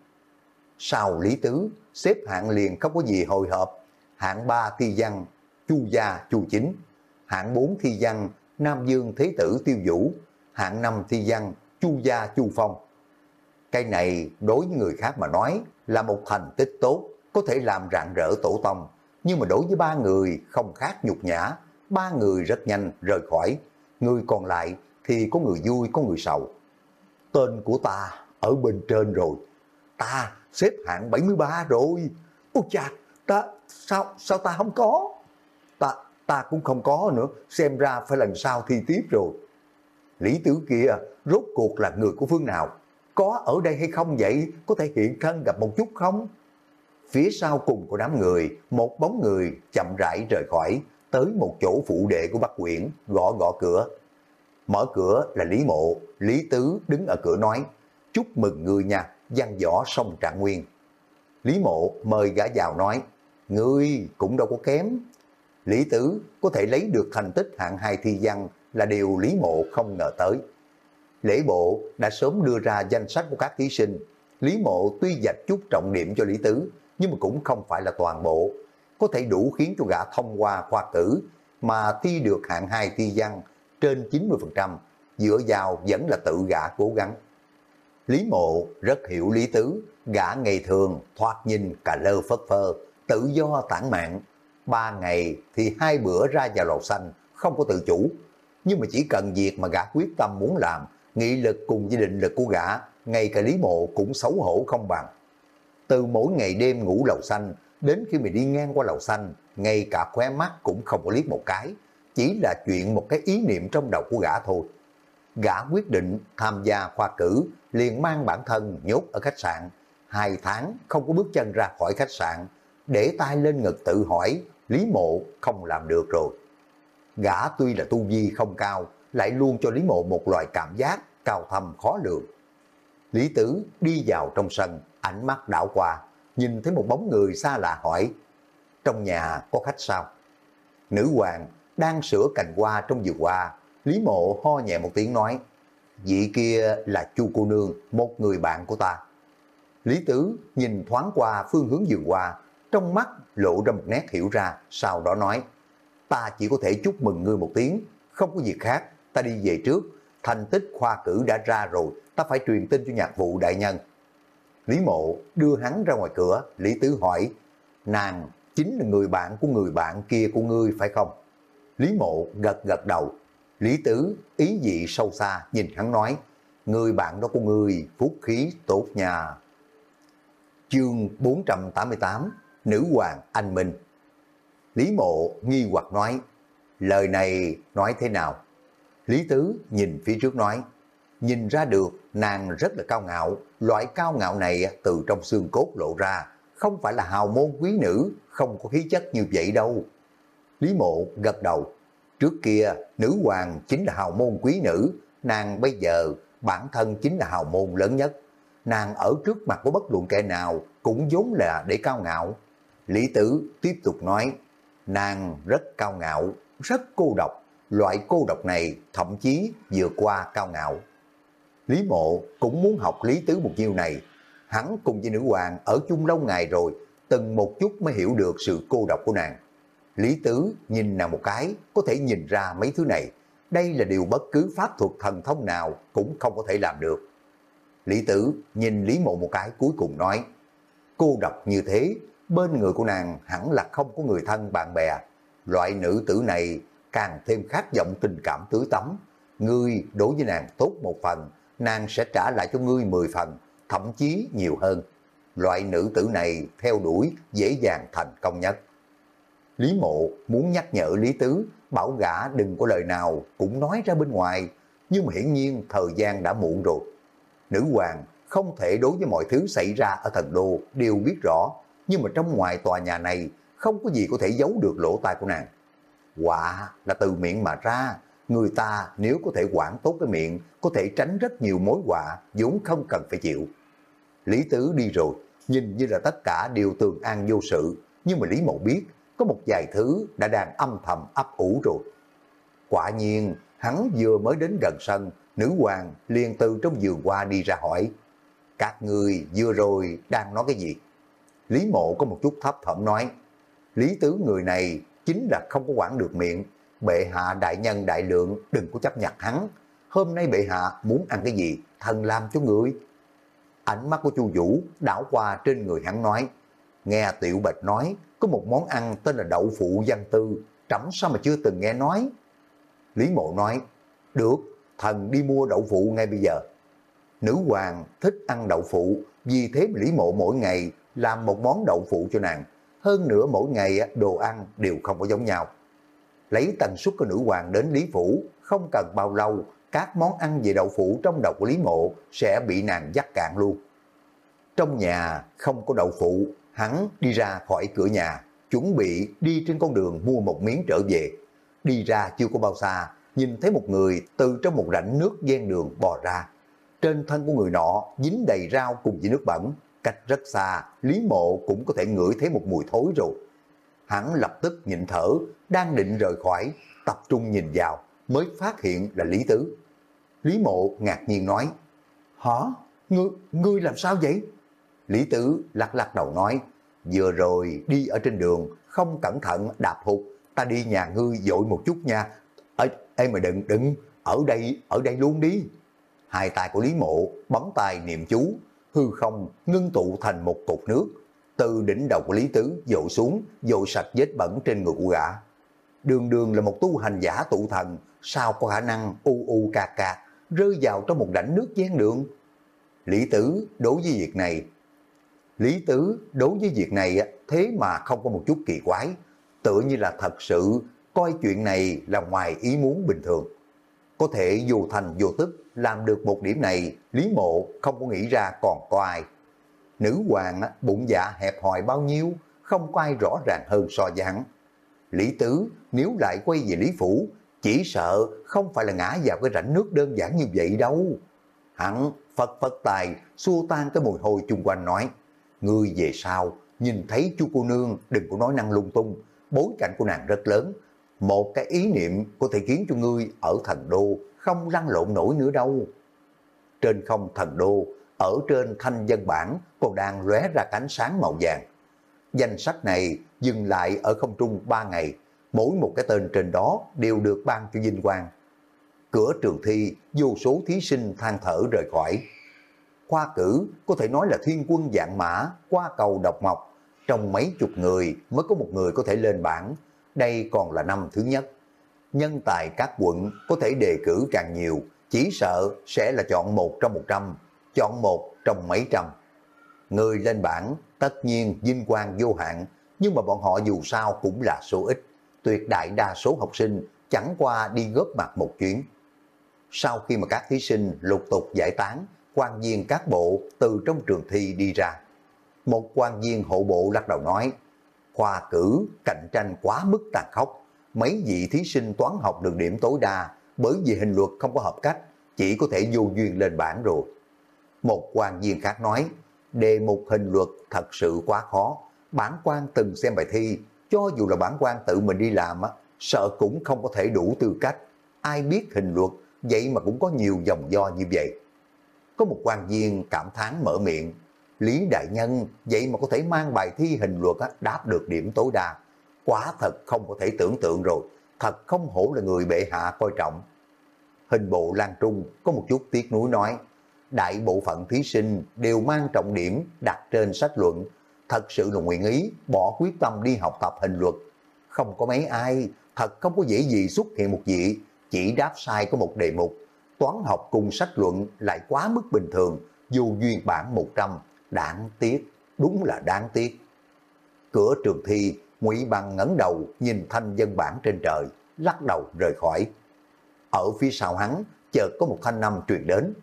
Sau Lý Tứ, xếp hạng liền không có gì hồi hộp. Hạng 3 thi văn, Chu Gia, Chu Chính. Hạng 4 thi văn, Nam Dương Thế Tử Tiêu Vũ. Hạng 5 thi văn, Chu Gia, Chu Phong. Cái này đối với người khác mà nói là một thành tích tốt, có thể làm rạng rỡ tổ tông. Nhưng mà đối với ba người không khác nhục nhã, ba người rất nhanh rời khỏi. Người còn lại thì có người vui, có người sầu. Tên của ta ở bên trên rồi. Ta xếp hạng 73 rồi. Ôi cha, ta, sao, sao ta không có? Ta, ta cũng không có nữa, xem ra phải lần sau thi tiếp rồi. Lý Tử kia rốt cuộc là người của phương nào? Có ở đây hay không vậy? Có thể hiện thân gặp một chút không? Phía sau cùng của đám người, một bóng người chậm rãi rời khỏi, tới một chỗ phụ đệ của Bắc Quyển, gõ gõ cửa. Mở cửa là Lý Mộ, Lý Tứ đứng ở cửa nói, chúc mừng người nha, văn võ sông Trạng Nguyên. Lý Mộ mời gã vào nói, ngươi cũng đâu có kém. Lý Tứ có thể lấy được thành tích hạng hai thi văn là điều Lý Mộ không ngờ tới. Lễ bộ đã sớm đưa ra danh sách của các thí sinh. Lý Mộ tuy dạch chút trọng điểm cho Lý Tứ, nhưng mà cũng không phải là toàn bộ. Có thể đủ khiến cho gã thông qua khoa cử, mà thi được hạng hai thi văn trên 90%, dựa vào vẫn là tự gã cố gắng. Lý Mộ rất hiểu Lý Tứ, gã ngày thường, thoạt nhìn cà lơ phất phơ, tự do tản mạng. Ba ngày thì hai bữa ra vào lầu xanh, không có tự chủ. Nhưng mà chỉ cần việc mà gã quyết tâm muốn làm, nghị lực cùng với định lực của gã, ngay cả Lý Mộ cũng xấu hổ không bằng. Từ mỗi ngày đêm ngủ lầu xanh, đến khi mình đi ngang qua lầu xanh, ngay cả khóe mắt cũng không có liếc một cái, chỉ là chuyện một cái ý niệm trong đầu của gã thôi. Gã quyết định tham gia khoa cử, liền mang bản thân nhốt ở khách sạn. Hai tháng không có bước chân ra khỏi khách sạn, để tay lên ngực tự hỏi, Lý Mộ không làm được rồi. Gã tuy là tu vi không cao, lại luôn cho Lý Mộ một loại cảm giác cao thâm khó lường. Lý Tử đi vào trong sân, ánh mắt đảo qua, nhìn thấy một bóng người xa lạ hỏi, trong nhà có khách sao? Nữ hoàng đang sửa cành hoa trong vườn hoa, Lý Mộ ho nhẹ một tiếng nói, vị kia là chu cô nương, một người bạn của ta. Lý tứ nhìn thoáng qua phương hướng vườn hoa, trong mắt lộ ra một nét hiểu ra, sau đó nói, ta chỉ có thể chúc mừng ngươi một tiếng, không có gì khác, ta đi về trước, thành tích khoa cử đã ra rồi, ta phải truyền tin cho nhạc vụ đại nhân. Lý mộ đưa hắn ra ngoài cửa, Lý Tứ hỏi, nàng chính là người bạn của người bạn kia của ngươi phải không? Lý mộ gật gật đầu, Lý Tứ ý dị sâu xa nhìn hắn nói, người bạn đó của ngươi phúc khí tốt nhà. Chương 488 Nữ Hoàng Anh Minh Lý Mộ nghi hoặc nói, lời này nói thế nào? Lý Tứ nhìn phía trước nói, nhìn ra được nàng rất là cao ngạo, loại cao ngạo này từ trong xương cốt lộ ra, không phải là hào môn quý nữ, không có khí chất như vậy đâu. Lý Mộ gật đầu, trước kia nữ hoàng chính là hào môn quý nữ, nàng bây giờ bản thân chính là hào môn lớn nhất. Nàng ở trước mặt của bất luận kẻ nào cũng vốn là để cao ngạo. Lý Tử tiếp tục nói, nàng rất cao ngạo, rất cô độc. Loại cô độc này thậm chí vừa qua cao ngạo. Lý Mộ cũng muốn học Lý Tứ một chiêu này. Hắn cùng với nữ hoàng ở chung lâu ngày rồi, từng một chút mới hiểu được sự cô độc của nàng. Lý Tứ nhìn nàng một cái, có thể nhìn ra mấy thứ này. Đây là điều bất cứ pháp thuật thần thông nào cũng không có thể làm được. Lý Tử nhìn Lý Mộ một cái cuối cùng nói, cô độc như thế, bên người của nàng hẳn là không có người thân bạn bè. Loại nữ tử này càng thêm khát vọng tình cảm tưới tắm. Ngươi đối với nàng tốt một phần, nàng sẽ trả lại cho ngươi 10 phần, thậm chí nhiều hơn. Loại nữ tử này theo đuổi dễ dàng thành công nhất. Lý mộ muốn nhắc nhở Lý Tứ, bảo gã đừng có lời nào cũng nói ra bên ngoài, nhưng mà hiển nhiên thời gian đã muộn rồi. Nữ hoàng không thể đối với mọi thứ xảy ra ở thần đô đều biết rõ, nhưng mà trong ngoài tòa nhà này không có gì có thể giấu được lỗ tai của nàng. Quả là từ miệng mà ra, người ta nếu có thể quản tốt cái miệng, có thể tránh rất nhiều mối họa vốn không cần phải chịu. Lý Tứ đi rồi, nhìn như là tất cả đều tường an vô sự, nhưng mà Lý Mậu biết có một vài thứ đã đang âm thầm ấp ủ rồi. Quả nhiên, hắn vừa mới đến gần sân, nữ hoàng liền từ trong giường qua đi ra hỏi, các người vừa rồi đang nói cái gì? Lý mộ có một chút thấp thỏm nói, Lý tứ người này chính là không có quản được miệng, bệ hạ đại nhân đại lượng đừng có chấp nhận hắn. Hôm nay bệ hạ muốn ăn cái gì, thần làm cho người. Ánh mắt của chu Vũ đảo qua trên người hắn nói, nghe tiểu bạch nói có một món ăn tên là đậu phụ văn tư, trẫm sao mà chưa từng nghe nói. Lý mộ nói, được, thần đi mua đậu phụ ngay bây giờ. Nữ hoàng thích ăn đậu phụ, vì thế mà Lý mộ mỗi ngày làm một món đậu phụ cho nàng. Hơn nữa mỗi ngày đồ ăn đều không có giống nhau. Lấy tần suất của nữ hoàng đến Lý Phủ, không cần bao lâu, các món ăn về đậu phụ trong đầu của Lý Mộ sẽ bị nàng dắt cạn luôn. Trong nhà không có đậu phụ, hắn đi ra khỏi cửa nhà, chuẩn bị đi trên con đường mua một miếng trở về. Đi ra chưa có bao xa, nhìn thấy một người từ trong một rãnh nước ven đường bò ra. Trên thân của người nọ dính đầy rau cùng với nước bẩn, cách rất xa, Lý Mộ cũng có thể ngửi thấy một mùi thối rồi. Hắn lập tức nhịn thở, đang định rời khỏi, tập trung nhìn vào, mới phát hiện là Lý Tứ. Lý Mộ ngạc nhiên nói, Hả? Ngươi, ngươi làm sao vậy? Lý Tứ lắc lắc đầu nói, vừa rồi đi ở trên đường, không cẩn thận đạp hụt, ta đi nhà ngươi dội một chút nha. Ê, em mà đừng, đừng, ở đây, ở đây luôn đi. Hai tay của Lý Mộ bấm tay niệm chú, hư không ngưng tụ thành một cột nước, từ đỉnh đầu của Lý Tứ dội xuống, dội sạch vết bẩn trên người của gã. Đường đường là một tu hành giả tụ thần, sao có khả năng u u cà cà rơi vào trong một rãnh nước gian đường. Lý Tứ đối với việc này Lý Tứ đối với việc này thế mà không có một chút kỳ quái, tựa như là thật sự coi chuyện này là ngoài ý muốn bình thường. Có thể dù thành vô tức làm được một điểm này, Lý Mộ không có nghĩ ra còn có ai. Nữ hoàng bụng dạ hẹp hòi bao nhiêu, không có ai rõ ràng hơn so với hắn. Lý Tứ nếu lại quay về Lý Phủ, chỉ sợ không phải là ngã vào cái rãnh nước đơn giản như vậy đâu. Hắn phật phật tài, xua tan cái mùi hôi chung quanh nói, Ngươi về sau, nhìn thấy chú cô nương đừng có nói năng lung tung, bối cảnh của nàng rất lớn. Một cái ý niệm có thể khiến cho ngươi ở thần đô không lăn lộn nổi nữa đâu. Trên không thần đô, ở trên thanh dân bản còn đang lóe ra ánh sáng màu vàng. Danh sách này dừng lại ở không trung 3 ngày. mỗi một cái tên trên đó đều được ban cho vinh quang. Cửa trường thi, vô số thí sinh than thở rời khỏi. Khoa cử có thể nói là thiên quân dạng mã, qua cầu độc mộc. Trong mấy chục người mới có một người có thể lên bảng. Đây còn là năm thứ nhất. Nhân tài các quận có thể đề cử càng nhiều, chỉ sợ sẽ là chọn một trong một trăm, chọn một trong mấy trăm. Người lên bảng tất nhiên vinh quang vô hạn, nhưng mà bọn họ dù sao cũng là số ít. Tuyệt đại đa số học sinh chẳng qua đi góp mặt một chuyến. Sau khi mà các thí sinh lục tục giải tán, quan viên các bộ từ trong trường thi đi ra. Một quan viên hộ bộ lắc đầu nói, khoa cử cạnh tranh quá mức tàn khốc, mấy vị thí sinh toán học được điểm tối đa bởi vì hình luật không có hợp cách, chỉ có thể vô duyên lên bảng rồi. Một quan viên khác nói, đề mục hình luật thật sự quá khó, bản quan từng xem bài thi, cho dù là bản quan tự mình đi làm, sợ cũng không có thể đủ tư cách. Ai biết hình luật, vậy mà cũng có nhiều dòng do như vậy. Có một quan viên cảm thán mở miệng, Lý Đại Nhân vậy mà có thể mang bài thi hình luật đáp được điểm tối đa. Quá thật không có thể tưởng tượng rồi, thật không hổ là người bệ hạ coi trọng. Hình bộ Lan Trung có một chút tiếc nuối nói, đại bộ phận thí sinh đều mang trọng điểm đặt trên sách luận, thật sự là nguyện ý bỏ quyết tâm đi học tập hình luật. Không có mấy ai, thật không có dễ gì xuất hiện một vị, chỉ đáp sai có một đề mục. Toán học cùng sách luận lại quá mức bình thường, dù duyên bản 100, đáng tiếc, đúng là đáng tiếc. Cửa trường thi, Ngụy Bằng ngẩng đầu nhìn thanh dân bản trên trời, lắc đầu rời khỏi. Ở phía sau hắn, chợt có một thanh năm truyền đến.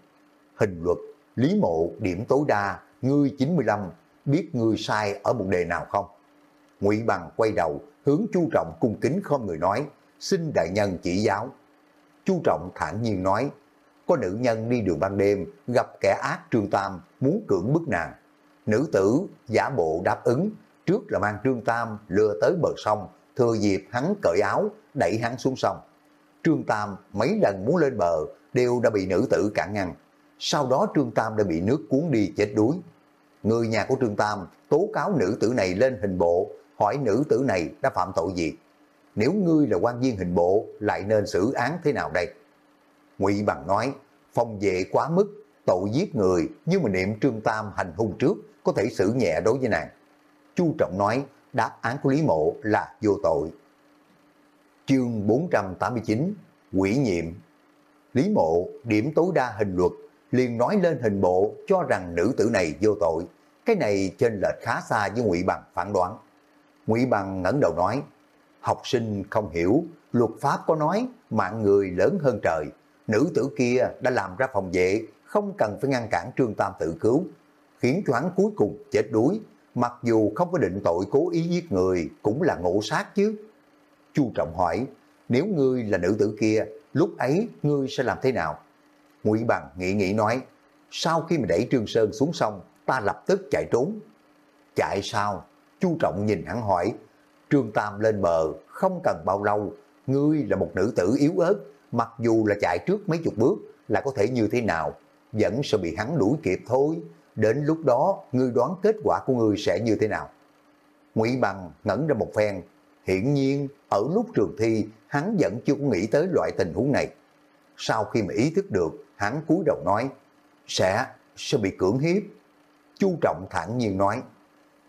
Hình luật, Lý Mộ điểm tối đa, ngươi 95, biết ngươi sai ở một đề nào không? Ngụy Bằng quay đầu, hướng Chu Trọng cung kính không người nói, xin đại nhân chỉ giáo. Chu Trọng thản nhiên nói, có nữ nhân đi đường ban đêm, gặp kẻ ác Trương Tam, muốn cưỡng bức nàng. Nữ tử giả bộ đáp ứng, trước là mang Trương Tam lừa tới bờ sông, thừa dịp hắn cởi áo, đẩy hắn xuống sông. Trương Tam mấy lần muốn lên bờ, đều đã bị nữ tử cản ngăn. Sau đó Trương Tam đã bị nước cuốn đi chết đuối. Người nhà của Trương Tam tố cáo nữ tử này lên hình bộ, hỏi nữ tử này đã phạm tội gì. Nếu ngươi là quan viên hình bộ, lại nên xử án thế nào đây? Ngụy Bằng nói, phòng vệ quá mức, tội giết người, nhưng mà niệm Trương Tam hành hung trước, có thể xử nhẹ đối với nàng. Chu Trọng nói, đáp án của Lý Mộ là vô tội. Chương 489, quỷ nhiệm Lý Mộ điểm tối đa hình luật, liền nói lên hình bộ cho rằng nữ tử này vô tội. Cái này trên lệch khá xa với Ngụy Bằng phản đoán. Ngụy Bằng ngẩng đầu nói, học sinh không hiểu, luật pháp có nói mạng người lớn hơn trời. Nữ tử kia đã làm ra phòng vệ, không cần phải ngăn cản Trương Tam tự cứu, khiến cho hắn cuối cùng chết đuối. Mặc dù không có định tội cố ý giết người, cũng là ngộ sát chứ. Chu Trọng hỏi, nếu ngươi là nữ tử kia, lúc ấy ngươi sẽ làm thế nào? Ngụy Bằng nghĩ nghĩ nói, sau khi mà đẩy Trương Sơn xuống sông, ta lập tức chạy trốn. Chạy sao? Chu Trọng nhìn hắn hỏi, Trương Tam lên bờ, không cần bao lâu, ngươi là một nữ tử yếu ớt, mặc dù là chạy trước mấy chục bước, là có thể như thế nào, vẫn sẽ bị hắn đuổi kịp thôi. Đến lúc đó, ngươi đoán kết quả của ngươi sẽ như thế nào? Ngụy Bằng ngẩn ra một phen, hiển nhiên ở lúc trường thi, hắn vẫn chưa có nghĩ tới loại tình huống này. Sau khi mà ý thức được, hắn cúi đầu nói, sẽ, sẽ bị cưỡng hiếp. Chu Trọng thản nhiên nói,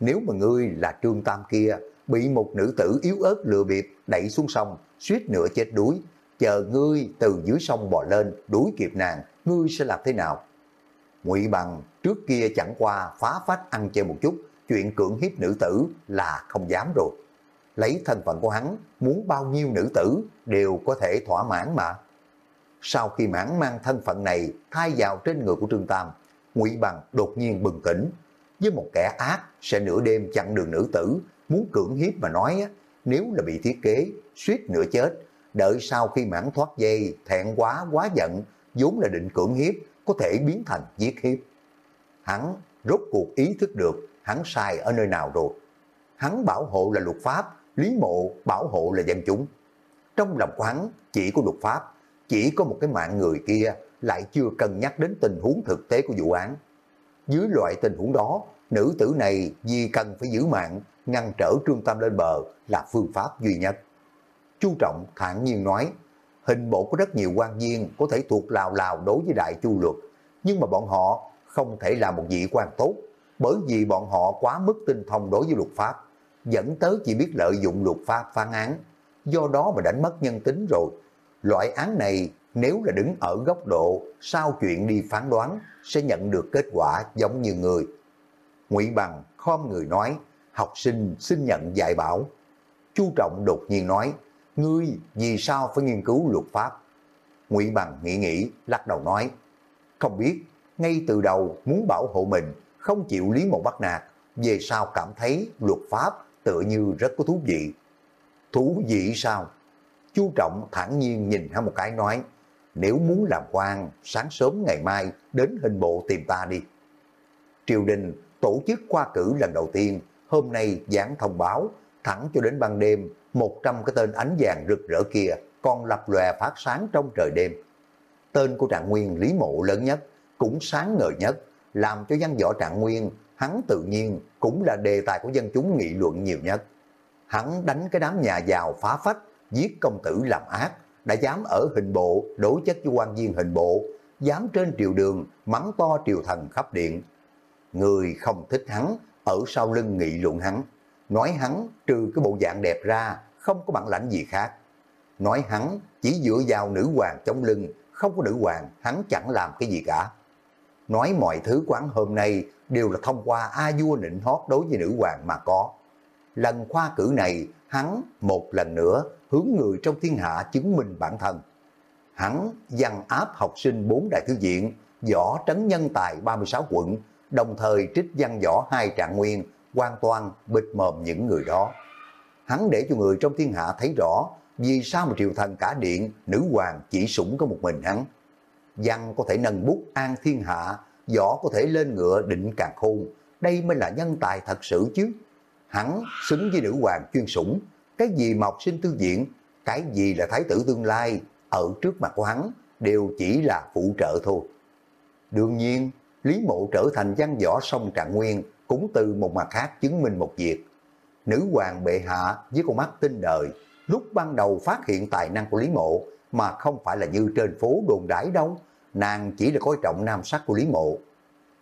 nếu mà ngươi là Trương Tam kia, bị một nữ tử yếu ớt lừa bịp đẩy xuống sông, suýt nửa chết đuối, chờ ngươi từ dưới sông bò lên, đuổi kịp nàng, ngươi sẽ làm thế nào? Ngụy Bằng trước kia chẳng qua phá phách ăn chơi một chút, chuyện cưỡng hiếp nữ tử là không dám rồi. Lấy thân phận của hắn, muốn bao nhiêu nữ tử đều có thể thỏa mãn mà. Sau khi mãn mang thân phận này thay vào trên người của Trương Tam, Ngụy Bằng đột nhiên bừng tỉnh, với một kẻ ác sẽ nửa đêm chặn đường nữ tử, muốn cưỡng hiếp mà nói nếu là bị thiết kế, suýt nửa chết, đợi sau khi mãn thoát dây, thẹn quá quá giận, vốn là định cưỡng hiếp, có thể biến thành giết hiếp. Hắn rốt cuộc ý thức được hắn sai ở nơi nào rồi. Hắn bảo hộ là luật pháp, Lý Mộ bảo hộ là dân chúng. Trong lòng của hắn chỉ có luật pháp, chỉ có một cái mạng người kia lại chưa cân nhắc đến tình huống thực tế của vụ án. Dưới loại tình huống đó, nữ tử này vì cần phải giữ mạng, ngăn trở Trương Tam lên bờ là phương pháp duy nhất. Chu Trọng thản nhiên nói, hình bộ có rất nhiều quan viên có thể thuộc lào lào đối với đại chu luật, nhưng mà bọn họ không thể là một vị quan tốt, bởi vì bọn họ quá mức tinh thông đối với luật pháp, dẫn tới chỉ biết lợi dụng luật pháp phán án, do đó mà đánh mất nhân tính rồi. Loại án này nếu là đứng ở góc độ sau chuyện đi phán đoán sẽ nhận được kết quả giống như người. Ngụy Bằng khom người nói, học sinh xin nhận dạy bảo. Chu Trọng đột nhiên nói, ngươi vì sao phải nghiên cứu luật pháp? Ngụy Bằng nghĩ nghĩ, lắc đầu nói, không biết, ngay từ đầu muốn bảo hộ mình, không chịu Lý một bắt nạt, về sau cảm thấy luật pháp tựa như rất có thú vị. Thú vị sao? Chu Trọng thản nhiên nhìn hắn một cái nói, nếu muốn làm quan, sáng sớm ngày mai đến hình bộ tìm ta đi. Triều đình tổ chức qua cử lần đầu tiên, hôm nay dán thông báo, thẳng cho đến ban đêm, 100 cái tên ánh vàng rực rỡ kia còn lập lòe phát sáng trong trời đêm. Tên của Trạng Nguyên Lý Mộ lớn nhất, cũng sáng ngời nhất, làm cho văn võ Trạng Nguyên, hắn tự nhiên cũng là đề tài của dân chúng nghị luận nhiều nhất. Hắn đánh cái đám nhà giàu phá phách, giết công tử làm ác, đã dám ở hình bộ đối chất với quan viên hình bộ, dám trên triều đường mắng to triều thần khắp điện. Người không thích hắn, ở sau lưng nghị luận hắn, nói hắn trừ cái bộ dạng đẹp ra, không có bản lãnh gì khác. Nói hắn chỉ dựa vào nữ hoàng chống lưng, không có nữ hoàng, hắn chẳng làm cái gì cả. Nói mọi thứ quán hôm nay đều là thông qua A vua nịnh hót đối với nữ hoàng mà có. Lần khoa cử này, hắn một lần nữa hướng người trong thiên hạ chứng minh bản thân. Hắn dằn áp học sinh bốn đại thư viện, võ trấn nhân tài 36 quận, đồng thời trích văn võ hai trạng nguyên, hoàn toàn bịt mồm những người đó. Hắn để cho người trong thiên hạ thấy rõ vì sao mà triều thần cả điện, nữ hoàng chỉ sủng có một mình hắn. Văn có thể nâng bút an thiên hạ, võ có thể lên ngựa định càng khôn. Đây mới là nhân tài thật sự chứ. Hắn xứng với nữ hoàng chuyên sủng, cái gì mà học sinh tư viện, cái gì là thái tử tương lai, ở trước mặt của hắn đều chỉ là phụ trợ thôi. Đương nhiên, Lý Mộ trở thành văn võ song trạng nguyên cũng từ một mặt khác chứng minh một việc. Nữ hoàng bệ hạ với con mắt tinh đời, lúc ban đầu phát hiện tài năng của Lý Mộ mà không phải là như trên phố đồn đãi đâu, nàng chỉ là coi trọng nam sắc của Lý Mộ.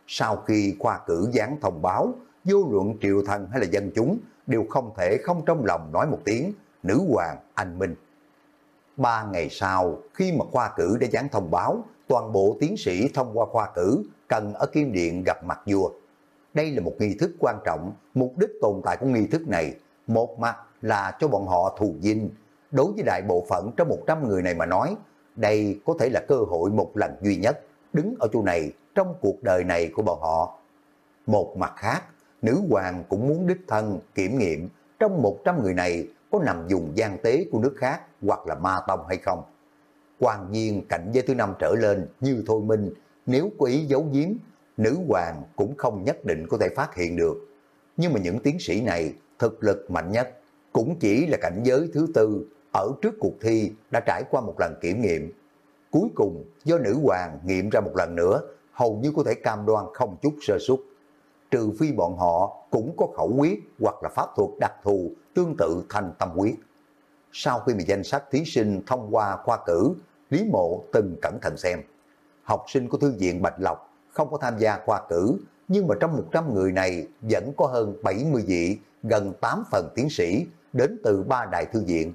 Sau khi khoa cử gián thông báo, vô luận triều thần hay là dân chúng đều không thể không trong lòng nói một tiếng nữ hoàng anh minh. Ba ngày sau, khi mà khoa cử đã dán thông báo, toàn bộ tiến sĩ thông qua khoa cử cần ở Kim Điện gặp mặt vua. Đây là một nghi thức quan trọng, mục đích tồn tại của nghi thức này, một mặt là cho bọn họ thù dinh. Đối với đại bộ phận trong 100 người này mà nói, đây có thể là cơ hội một lần duy nhất, đứng ở chỗ này trong cuộc đời này của bọn họ. Một mặt khác, nữ hoàng cũng muốn đích thân kiểm nghiệm trong 100 người này có nằm dùng gian tế của nước khác hoặc là ma tông hay không. Quan viên cảnh giới thứ năm trở lên như Thôi Minh, nếu có ý giấu giếm, nữ hoàng cũng không nhất định có thể phát hiện được. Nhưng mà những tiến sĩ này thực lực mạnh nhất cũng chỉ là cảnh giới thứ tư ở trước cuộc thi đã trải qua một lần kiểm nghiệm. Cuối cùng do nữ hoàng nghiệm ra một lần nữa hầu như có thể cam đoan không chút sơ suất trừ phi bọn họ cũng có khẩu quyết hoặc là pháp thuật đặc thù tương tự thành tâm quyết. Sau khi mà danh sách thí sinh thông qua khoa cử, Lý Mộ từng cẩn thận xem. Học sinh của Thư viện Bạch Lộc không có tham gia khoa cử, nhưng mà trong 100 người này vẫn có hơn 70 vị, gần 8 phần tiến sĩ đến từ ba đại thư viện.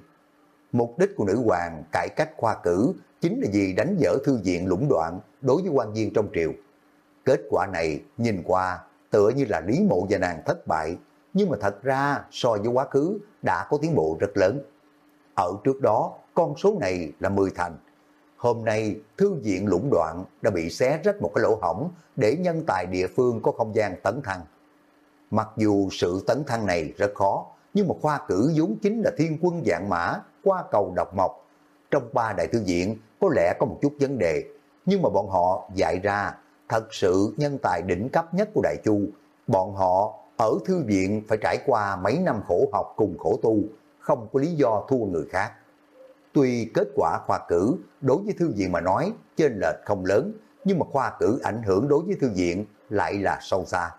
Mục đích của nữ hoàng cải cách khoa cử chính là vì đánh dỡ thư viện lũng đoạn đối với quan viên trong triều. Kết quả này nhìn qua tựa như là Lý Mộ và nàng thất bại, nhưng mà thật ra so với quá khứ đã có tiến bộ rất lớn. Ở trước đó, con số này là 10 thành. Hôm nay, thư viện lũng đoạn đã bị xé rách một cái lỗ hỏng để nhân tài địa phương có không gian tấn thăng. Mặc dù sự tấn thăng này rất khó, nhưng mà khoa cử vốn chính là thiên quân dạng mã, qua cầu độc mộc. Trong ba đại thư viện có lẽ có một chút vấn đề, nhưng mà bọn họ dạy ra thật sự nhân tài đỉnh cấp nhất của Đại Chu. Bọn họ ở thư viện phải trải qua mấy năm khổ học cùng khổ tu, không có lý do thua người khác. Tuy kết quả khoa cử đối với thư viện mà nói trên lệch không lớn, nhưng mà khoa cử ảnh hưởng đối với thư viện lại là sâu xa.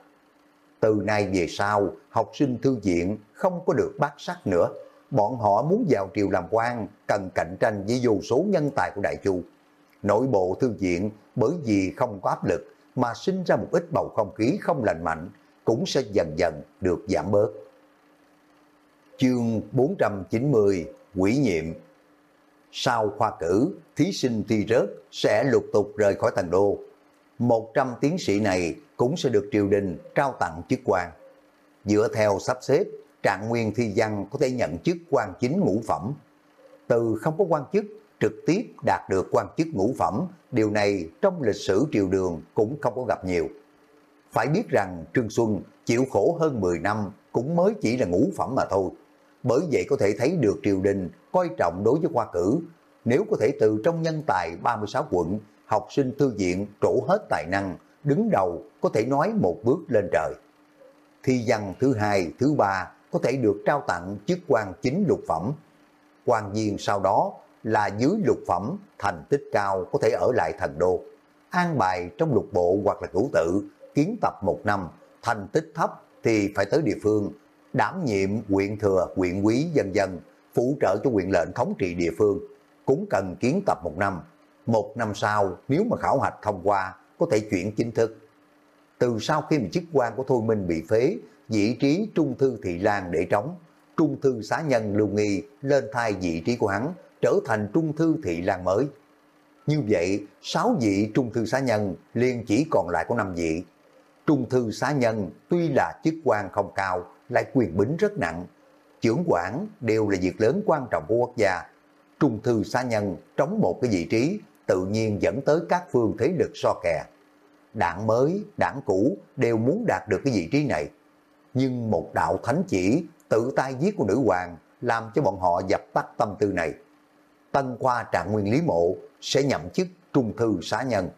Từ nay về sau, học sinh thư viện không có được bát sắc nữa. bọn họ muốn vào triều làm quan, cần cạnh tranh với vô số nhân tài của Đại Chu. Nội bộ thư viện bởi vì không có áp lực mà sinh ra một ít bầu không khí không lành mạnh, cũng sẽ dần dần được giảm bớt. Chương 490 Quỷ nhiệm Sau khoa cử, thí sinh thi rớt sẽ lục tục rời khỏi thành đô. 100 tiến sĩ này cũng sẽ được triều đình trao tặng chức quan. Dựa theo sắp xếp, trạng nguyên thi văn có thể nhận chức quan chính ngũ phẩm. Từ không có quan chức, trực tiếp đạt được quan chức ngũ phẩm, điều này trong lịch sử triều đường cũng không có gặp nhiều. Phải biết rằng Trương Xuân chịu khổ hơn 10 năm cũng mới chỉ là ngũ phẩm mà thôi. Bởi vậy có thể thấy được triều đình coi trọng đối với khoa cử. Nếu có thể từ trong nhân tài 36 quận, học sinh thư viện trổ hết tài năng, đứng đầu có thể nói một bước lên trời. Thi văn thứ hai, thứ ba có thể được trao tặng chức quan chính lục phẩm. quan viên sau đó là dưới lục phẩm, thành tích cao có thể ở lại thần đô. An bài trong lục bộ hoặc là cửu tự, kiến tập một năm, thành tích thấp thì phải tới địa phương, đảm nhiệm quyện thừa, quyện quý dân dân, phụ trợ cho quyện lệnh thống trị địa phương, cũng cần kiến tập một năm. Một năm sau, nếu mà khảo hạch thông qua, có thể chuyển chính thức. Từ sau khi mà chức quan của Thôi Minh bị phế, vị trí Trung Thư Thị Lan để trống, Trung Thư Xá Nhân Lưu Nghi lên thay vị trí của hắn, trở thành Trung Thư Thị lang mới. Như vậy, sáu vị Trung Thư Xá Nhân liền chỉ còn lại có năm vị. Trung Thư Xá Nhân tuy là chức quan không cao, lại quyền bính rất nặng. Trưởng quản đều là việc lớn quan trọng của quốc gia. Trung Thư Xá Nhân trống một cái vị trí, tự nhiên dẫn tới các phương thế lực so kè. Đảng mới, đảng cũ đều muốn đạt được cái vị trí này. Nhưng một đạo thánh chỉ tự tay giết của nữ hoàng làm cho bọn họ dập tắt tâm tư này. Tân qua trạng nguyên lý mộ sẽ nhậm chức trung thư xá nhân.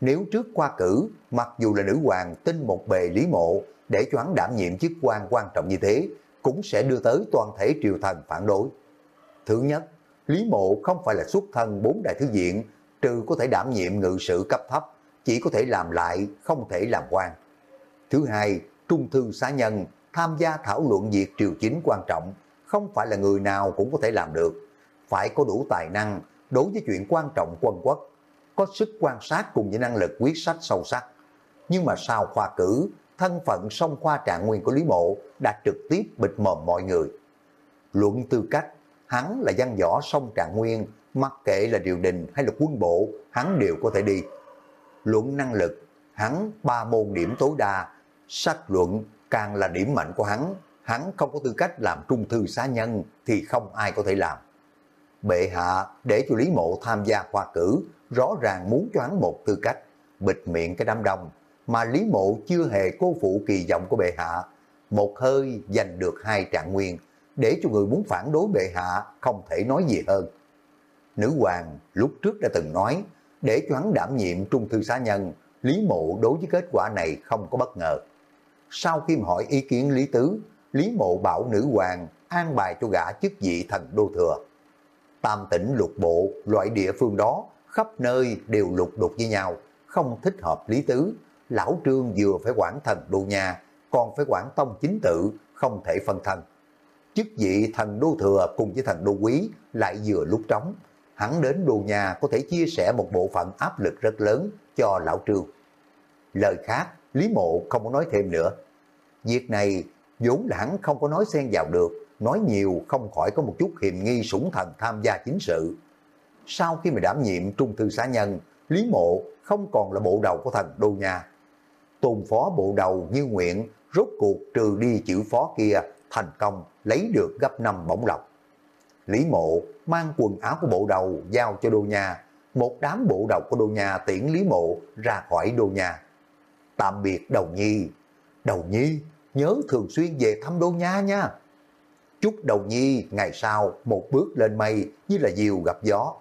Nếu trước qua cử, mặc dù là nữ hoàng tin một bề lý mộ để cho hắn đảm nhiệm chức quan quan trọng như thế, cũng sẽ đưa tới toàn thể triều thần phản đối. Thứ nhất, Lý Mộ không phải là xuất thân bốn đại thứ viện, trừ có thể đảm nhiệm ngự sự cấp thấp, chỉ có thể làm lại, không thể làm quan. Thứ hai, trung thư xá nhân tham gia thảo luận việc triều chính quan trọng, không phải là người nào cũng có thể làm được. Phải có đủ tài năng đối với chuyện quan trọng quân quốc, có sức quan sát cùng với năng lực quyết sách sâu sắc. Nhưng mà sau khoa cử, thân phận song khoa trạng nguyên của Lý Mộ đã trực tiếp bịt mồm mọi người. Luận tư cách, hắn là văn võ song trạng nguyên, mặc kệ là điều đình hay là quân bộ, hắn đều có thể đi. Luận năng lực, hắn ba môn điểm tối đa, sách luận càng là điểm mạnh của hắn, hắn không có tư cách làm trung thư xá nhân thì không ai có thể làm. Bệ hạ để cho Lý Mộ tham gia khoa cử, rõ ràng muốn cho hắn một tư cách, bịt miệng cái đám đông, mà Lý Mộ chưa hề cô phụ kỳ vọng của bệ hạ, một hơi giành được hai trạng nguyên, để cho người muốn phản đối bệ hạ không thể nói gì hơn. Nữ hoàng lúc trước đã từng nói, để cho hắn đảm nhiệm trung thư xá nhân, Lý Mộ đối với kết quả này không có bất ngờ. Sau khi hỏi ý kiến Lý Tứ, Lý Mộ bảo nữ hoàng an bài cho gã chức vị thần đô thừa. Tam tỉnh lục bộ, loại địa phương đó, khắp nơi đều lục đục với nhau, không thích hợp Lý Tứ. Lão Trương vừa phải quản thần đô nhà, còn phải quản tông chính tự, không thể phân thân. Chức vị thần đô thừa cùng với thần đô quý lại vừa lúc trống. Hắn đến đô nhà có thể chia sẻ một bộ phận áp lực rất lớn cho Lão Trương. Lời khác, Lý Mộ không có nói thêm nữa. Việc này vốn là hắn không có nói xen vào được, nói nhiều không khỏi có một chút hiềm nghi sủng thần tham gia chính sự. Sau khi mà đảm nhiệm trung thư xã nhân, Lý Mộ không còn là bộ đầu của thần đô nhà. Tôn phó bộ đầu như nguyện, rốt cuộc trừ đi chữ phó kia, thành công lấy được gấp năm bổng lộc. Lý Mộ mang quần áo của bộ đầu giao cho đô nhà, một đám bộ đầu của đô nhà tiễn Lý Mộ ra khỏi đô nhà. Tạm biệt đầu nhi, đầu nhi nhớ thường xuyên về thăm đô nha nha. Chúc đầu nhi ngày sau một bước lên mây như là diều gặp gió.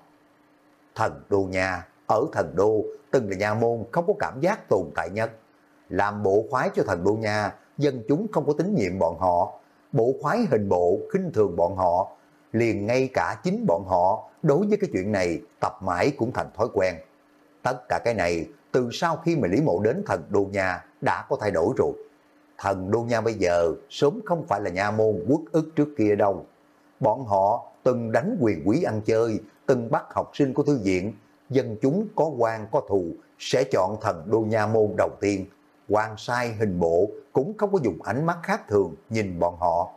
Thần đô nhà ở thần đô từng là nhà môn không có cảm giác tồn tại nhất. Làm bộ khoái cho thần đô nhà dân chúng không có tín nhiệm bọn họ. Bộ khoái hình bộ khinh thường bọn họ, liền ngay cả chính bọn họ đối với cái chuyện này tập mãi cũng thành thói quen. Tất cả cái này từ sau khi mà Lý Mộ đến thần đô nhà đã có thay đổi rồi thần đô nha bây giờ sớm không phải là nha môn quốc ức trước kia đâu. bọn họ từng đánh quyền quý ăn chơi, từng bắt học sinh của thư viện, dân chúng có quan có thù sẽ chọn thần đô nha môn đầu tiên. quan sai hình bộ cũng không có dùng ánh mắt khác thường nhìn bọn họ.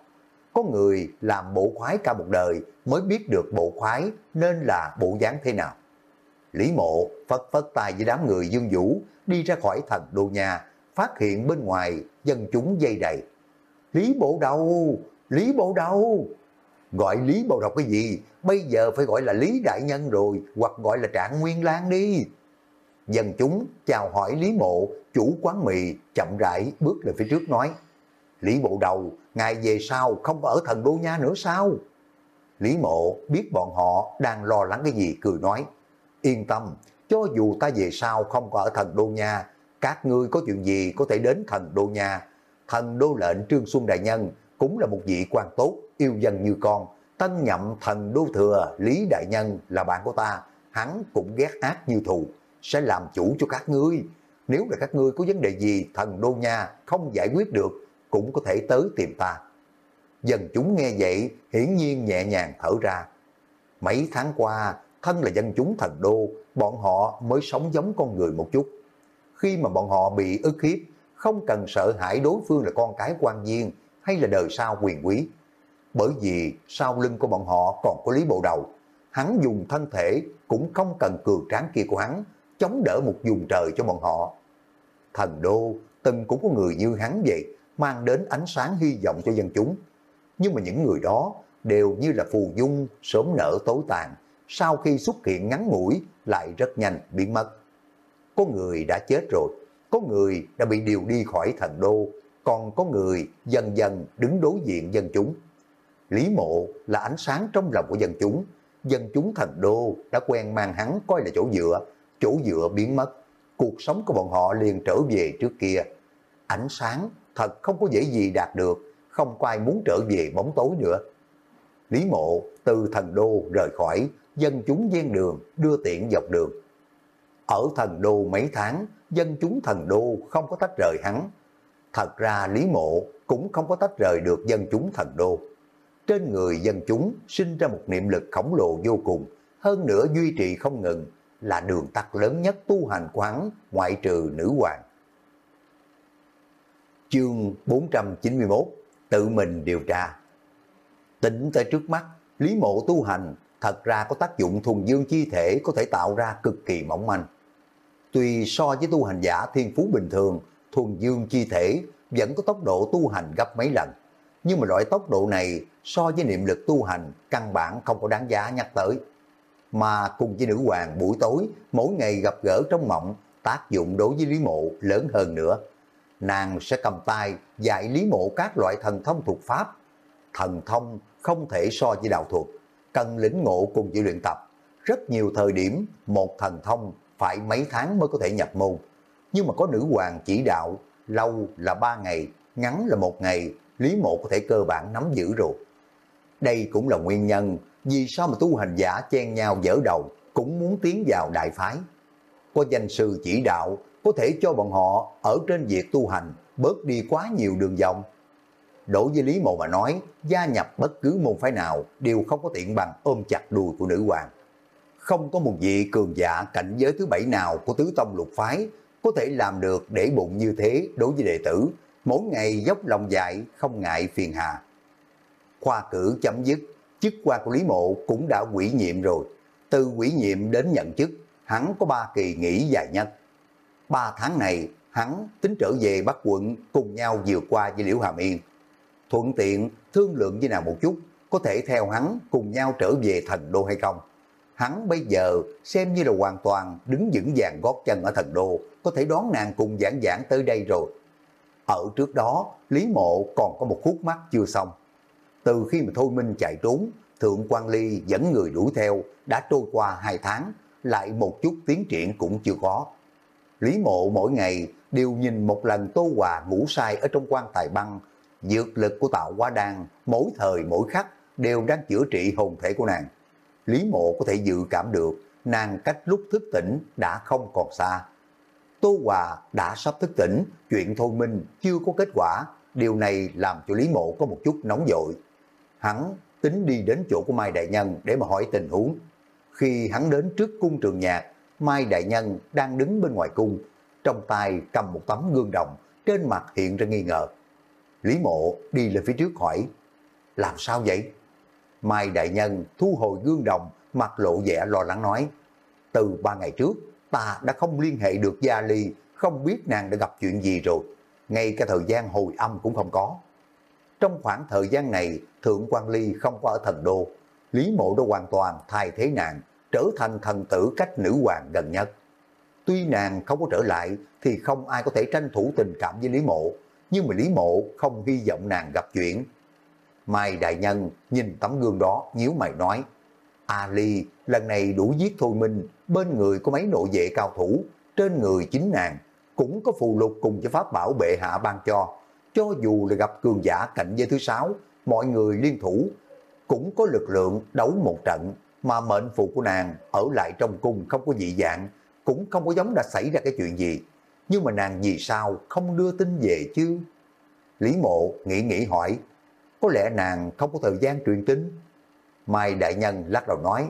Có người làm bộ khoái cả một đời mới biết được bộ khoái nên là bộ dáng thế nào. Lý mộ phất phất tay với đám người dương vũ đi ra khỏi thần đô nhà phát hiện bên ngoài dân chúng dây đầy. Lý bộ đâu? Lý bộ đâu? Gọi Lý bộ đầu cái gì? Bây giờ phải gọi là Lý Đại Nhân rồi, hoặc gọi là Trạng Nguyên Lan đi. Dân chúng chào hỏi Lý Mộ, chủ quán mì, chậm rãi bước lên phía trước nói. Lý Bộ Đầu, ngài về sau không ở thần đô nha nữa sao? Lý Mộ biết bọn họ đang lo lắng cái gì cười nói. Yên tâm, cho dù ta về sau không có ở thần đô nha, các ngươi có chuyện gì có thể đến thần đô nhà Thần đô lệnh Trương Xuân Đại Nhân cũng là một vị quan tốt, yêu dân như con. Tân nhậm thần đô thừa Lý Đại Nhân là bạn của ta, hắn cũng ghét ác như thù, sẽ làm chủ cho các ngươi. Nếu là các ngươi có vấn đề gì thần đô nhà không giải quyết được, cũng có thể tới tìm ta. Dân chúng nghe vậy, hiển nhiên nhẹ nhàng thở ra. Mấy tháng qua, thân là dân chúng thần đô, bọn họ mới sống giống con người một chút. Khi mà bọn họ bị ức hiếp, không cần sợ hãi đối phương là con cái quan viên hay là đời sau quyền quý. Bởi vì sau lưng của bọn họ còn có lý bộ đầu, hắn dùng thân thể cũng không cần cường tráng kia của hắn, chống đỡ một vùng trời cho bọn họ. Thần đô từng cũng có người như hắn vậy, mang đến ánh sáng hy vọng cho dân chúng. Nhưng mà những người đó đều như là phù dung, sớm nở tối tàn, sau khi xuất hiện ngắn ngủi lại rất nhanh biến mất. Có người đã chết rồi, có người đã bị điều đi khỏi thần đô, còn có người dần dần đứng đối diện dân chúng. Lý mộ là ánh sáng trong lòng của dân chúng, dân chúng thần đô đã quen mang hắn coi là chỗ dựa, chỗ dựa biến mất, cuộc sống của bọn họ liền trở về trước kia. Ánh sáng thật không có dễ gì đạt được, không có ai muốn trở về bóng tối nữa. Lý mộ từ thần đô rời khỏi, dân chúng gian đường đưa tiện dọc đường. Ở thần đô mấy tháng, dân chúng thần đô không có tách rời hắn. Thật ra Lý mộ cũng không có tách rời được dân chúng thần đô. Trên người dân chúng sinh ra một niệm lực khổng lồ vô cùng, hơn nữa duy trì không ngừng, là đường tắt lớn nhất tu hành của hắn ngoại trừ nữ hoàng. Chương 491 Tự mình điều tra tính tới trước mắt, Lý Mộ tu hành thật ra có tác dụng thuần dương chi thể có thể tạo ra cực kỳ mỏng manh. Tuy so với tu hành giả thiên phú bình thường, thuần dương chi thể vẫn có tốc độ tu hành gấp mấy lần. Nhưng mà loại tốc độ này so với niệm lực tu hành căn bản không có đáng giá nhắc tới. Mà cùng với nữ hoàng buổi tối, mỗi ngày gặp gỡ trong mộng, tác dụng đối với Lý Mộ lớn hơn nữa. Nàng sẽ cầm tay dạy Lý Mộ các loại thần thông thuộc pháp. Thần thông không thể so với đạo thuật, cần lĩnh ngộ cùng với luyện tập. Rất nhiều thời điểm, một thần thông phải mấy tháng mới có thể nhập môn. Nhưng mà có nữ hoàng chỉ đạo, lâu là ba ngày, ngắn là một ngày, Lý Mộ có thể cơ bản nắm giữ rồi. Đây cũng là nguyên nhân vì sao mà tu hành giả chen nhau dở đầu cũng muốn tiến vào đại phái. Có danh sư chỉ đạo có thể cho bọn họ ở trên việc tu hành bớt đi quá nhiều đường vòng. Đối với Lý Mộ mà nói, gia nhập bất cứ môn phái nào đều không có tiện bằng ôm chặt đùi của nữ hoàng. Không có một vị cường giả cảnh giới thứ bảy nào của tứ tông lục phái có thể làm được để bụng như thế đối với đệ tử, mỗi ngày dốc lòng dạy không ngại phiền hà. Khoa cử chấm dứt, chức quan của Lý Mộ cũng đã quỷ nhiệm rồi. Từ quỷ nhiệm đến nhận chức, hắn có ba kỳ nghỉ dài nhất. Ba tháng này, hắn tính trở về Bắc quận cùng nhau vượt qua với Liễu Hàm Yên. Thuận tiện thương lượng với nào một chút, có thể theo hắn cùng nhau trở về thành đô hay không. Hắn bây giờ xem như là hoàn toàn đứng vững vàng gót chân ở thần đô, có thể đón nàng cùng giảng giảng tới đây rồi. Ở trước đó, Lý Mộ còn có một khúc mắt chưa xong. Từ khi mà Thôi Minh chạy trốn, Thượng quan Ly dẫn người đuổi theo, đã trôi qua hai tháng, lại một chút tiến triển cũng chưa có. Lý Mộ mỗi ngày đều nhìn một lần Tô Hòa ngủ sai ở trong quan tài băng, dược lực của tạo hóa đan mỗi thời mỗi khắc đều đang chữa trị hồn thể của nàng. Lý Mộ có thể dự cảm được nàng cách lúc thức tỉnh đã không còn xa. Tô Hòa đã sắp thức tỉnh, chuyện thôn minh chưa có kết quả, điều này làm cho Lý Mộ có một chút nóng dội. Hắn tính đi đến chỗ của Mai Đại Nhân để mà hỏi tình huống. Khi hắn đến trước cung trường nhạc, Mai Đại Nhân đang đứng bên ngoài cung, trong tay cầm một tấm gương đồng, trên mặt hiện ra nghi ngờ. Lý Mộ đi lên phía trước hỏi, làm sao vậy? Mai Đại Nhân thu hồi gương đồng, mặt lộ vẻ lo lắng nói, từ ba ngày trước, ta đã không liên hệ được Gia Ly, không biết nàng đã gặp chuyện gì rồi, ngay cả thời gian hồi âm cũng không có. Trong khoảng thời gian này, Thượng quan Ly không có ở thần đô, Lý Mộ đã hoàn toàn thay thế nàng, trở thành thần tử cách nữ hoàng gần nhất. Tuy nàng không có trở lại thì không ai có thể tranh thủ tình cảm với Lý Mộ, nhưng mà Lý Mộ không hy vọng nàng gặp chuyện. Mai Đại Nhân nhìn tấm gương đó nhíu mày nói, Ali lần này đủ giết Thôi Minh, bên người có mấy nội vệ cao thủ, trên người chính nàng, cũng có phù lục cùng cho pháp bảo bệ hạ ban cho. Cho dù là gặp cường giả cạnh giới thứ sáu, mọi người liên thủ, cũng có lực lượng đấu một trận, mà mệnh phụ của nàng ở lại trong cung không có dị dạng, cũng không có giống đã xảy ra cái chuyện gì. Nhưng mà nàng vì sao không đưa tin về chứ? Lý mộ nghĩ nghĩ hỏi, có lẽ nàng không có thời gian truyền tin. Mai Đại Nhân lắc đầu nói,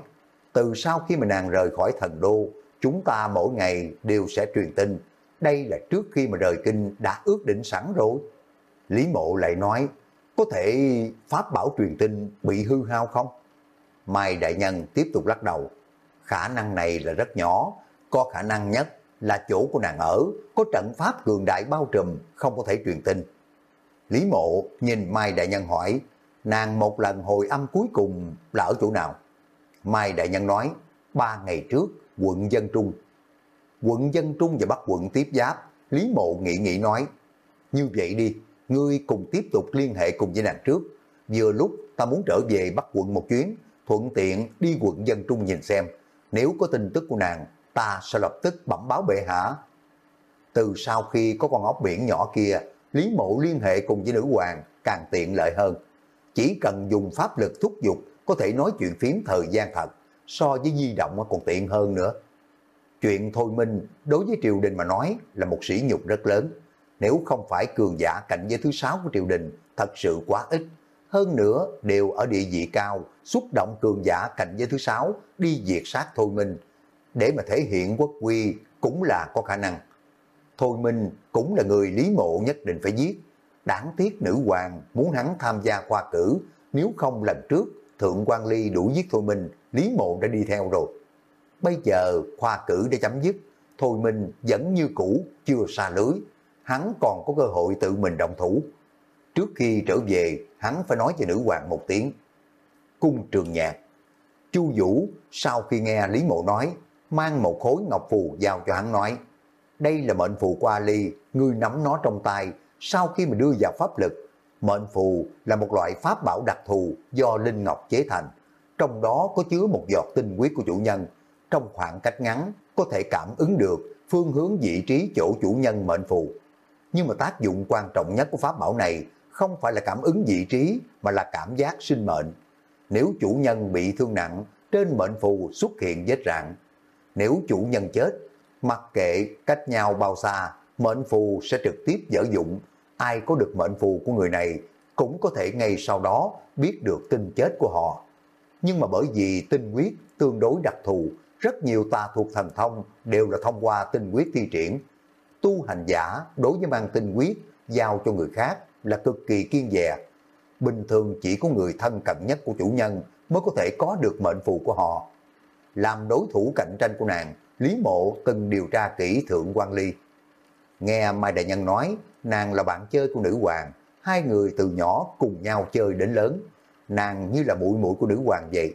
từ sau khi mà nàng rời khỏi thần đô, chúng ta mỗi ngày đều sẽ truyền tin. Đây là trước khi mà rời kinh đã ước định sẵn rồi. Lý mộ lại nói, có thể pháp bảo truyền tin bị hư hao không? Mai Đại Nhân tiếp tục lắc đầu, khả năng này là rất nhỏ, có khả năng nhất là chỗ của nàng ở, có trận pháp cường đại bao trùm, không có thể truyền tin. Lý mộ nhìn Mai Đại Nhân hỏi, nàng một lần hồi âm cuối cùng là ở chỗ nào? Mai Đại Nhân nói, ba ngày trước, quận Dân Trung. Quận Dân Trung và Bắc quận tiếp giáp, Lý mộ nghĩ nghĩ nói, như vậy đi, ngươi cùng tiếp tục liên hệ cùng với nàng trước. Vừa lúc ta muốn trở về Bắc quận một chuyến, thuận tiện đi quận Dân Trung nhìn xem. Nếu có tin tức của nàng, ta sẽ lập tức bẩm báo bệ hạ. Từ sau khi có con ốc biển nhỏ kia, Lý Mộ liên hệ cùng với nữ hoàng càng tiện lợi hơn. Chỉ cần dùng pháp lực thúc giục có thể nói chuyện phím thời gian thật, so với di động còn tiện hơn nữa. Chuyện thôi minh đối với triều đình mà nói là một sỉ nhục rất lớn. Nếu không phải cường giả cạnh giới thứ sáu của triều đình, thật sự quá ít. Hơn nữa đều ở địa vị cao, xúc động cường giả cạnh giới thứ sáu đi diệt sát thôi minh. Để mà thể hiện quốc quy cũng là có khả năng. Thôi Minh cũng là người Lý Mộ nhất định phải giết. Đáng tiếc nữ hoàng muốn hắn tham gia khoa cử, nếu không lần trước Thượng quan Ly đủ giết Thôi Minh, Lý Mộ đã đi theo rồi. Bây giờ khoa cử đã chấm dứt, Thôi Minh vẫn như cũ, chưa xa lưới. Hắn còn có cơ hội tự mình động thủ. Trước khi trở về, hắn phải nói cho nữ hoàng một tiếng. Cung trường nhạc. Chu Vũ sau khi nghe Lý Mộ nói, mang một khối ngọc phù giao cho hắn nói. Đây là mệnh phù của Ali, ngươi nắm nó trong tay, sau khi mà đưa vào pháp lực. Mệnh phù là một loại pháp bảo đặc thù do Linh Ngọc chế thành. Trong đó có chứa một giọt tinh huyết của chủ nhân. Trong khoảng cách ngắn, có thể cảm ứng được phương hướng vị trí chỗ chủ nhân mệnh phù. Nhưng mà tác dụng quan trọng nhất của pháp bảo này không phải là cảm ứng vị trí mà là cảm giác sinh mệnh. Nếu chủ nhân bị thương nặng, trên mệnh phù xuất hiện vết rạn. Nếu chủ nhân chết, mặc kệ cách nhau bao xa, mệnh phù sẽ trực tiếp dở dụng. Ai có được mệnh phù của người này cũng có thể ngay sau đó biết được tin chết của họ. Nhưng mà bởi vì tinh huyết tương đối đặc thù, rất nhiều tà thuộc thần thông đều là thông qua tinh huyết thi triển. Tu hành giả đối với mang tinh huyết giao cho người khác là cực kỳ kiên dè. Bình thường chỉ có người thân cận nhất của chủ nhân mới có thể có được mệnh phù của họ. Làm đối thủ cạnh tranh của nàng, Lý Mộ từng điều tra kỹ Thượng quan Ly. Nghe Mai Đại Nhân nói, nàng là bạn chơi của nữ hoàng, hai người từ nhỏ cùng nhau chơi đến lớn. Nàng như là mũi mũi của nữ hoàng vậy.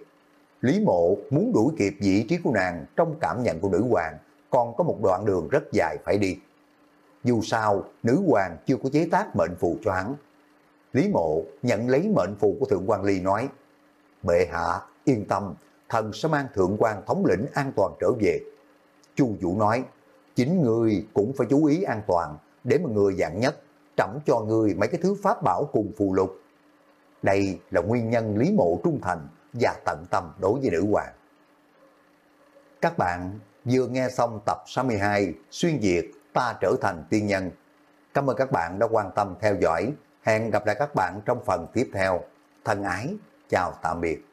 Lý Mộ muốn đuổi kịp vị trí của nàng trong cảm nhận của nữ hoàng, còn có một đoạn đường rất dài phải đi. Dù sao, nữ hoàng chưa có chế tác mệnh phù cho hắn. Lý Mộ nhận lấy mệnh phù của Thượng quan Ly nói, Bệ hạ, yên tâm, thần sẽ mang Thượng quan thống lĩnh an toàn trở về. Chu Vũ nói, chính người cũng phải chú ý an toàn, để mà người dạng nhất, trẫm cho người mấy cái thứ pháp bảo cùng phù lục. Đây là nguyên nhân Lý Mộ trung thành và tận tâm đối với nữ hoàng. Các bạn vừa nghe xong tập 62 Xuyên Việt ta trở thành tiên nhân. Cảm ơn các bạn đã quan tâm theo dõi. Hẹn gặp lại các bạn trong phần tiếp theo. Thân ái, chào tạm biệt.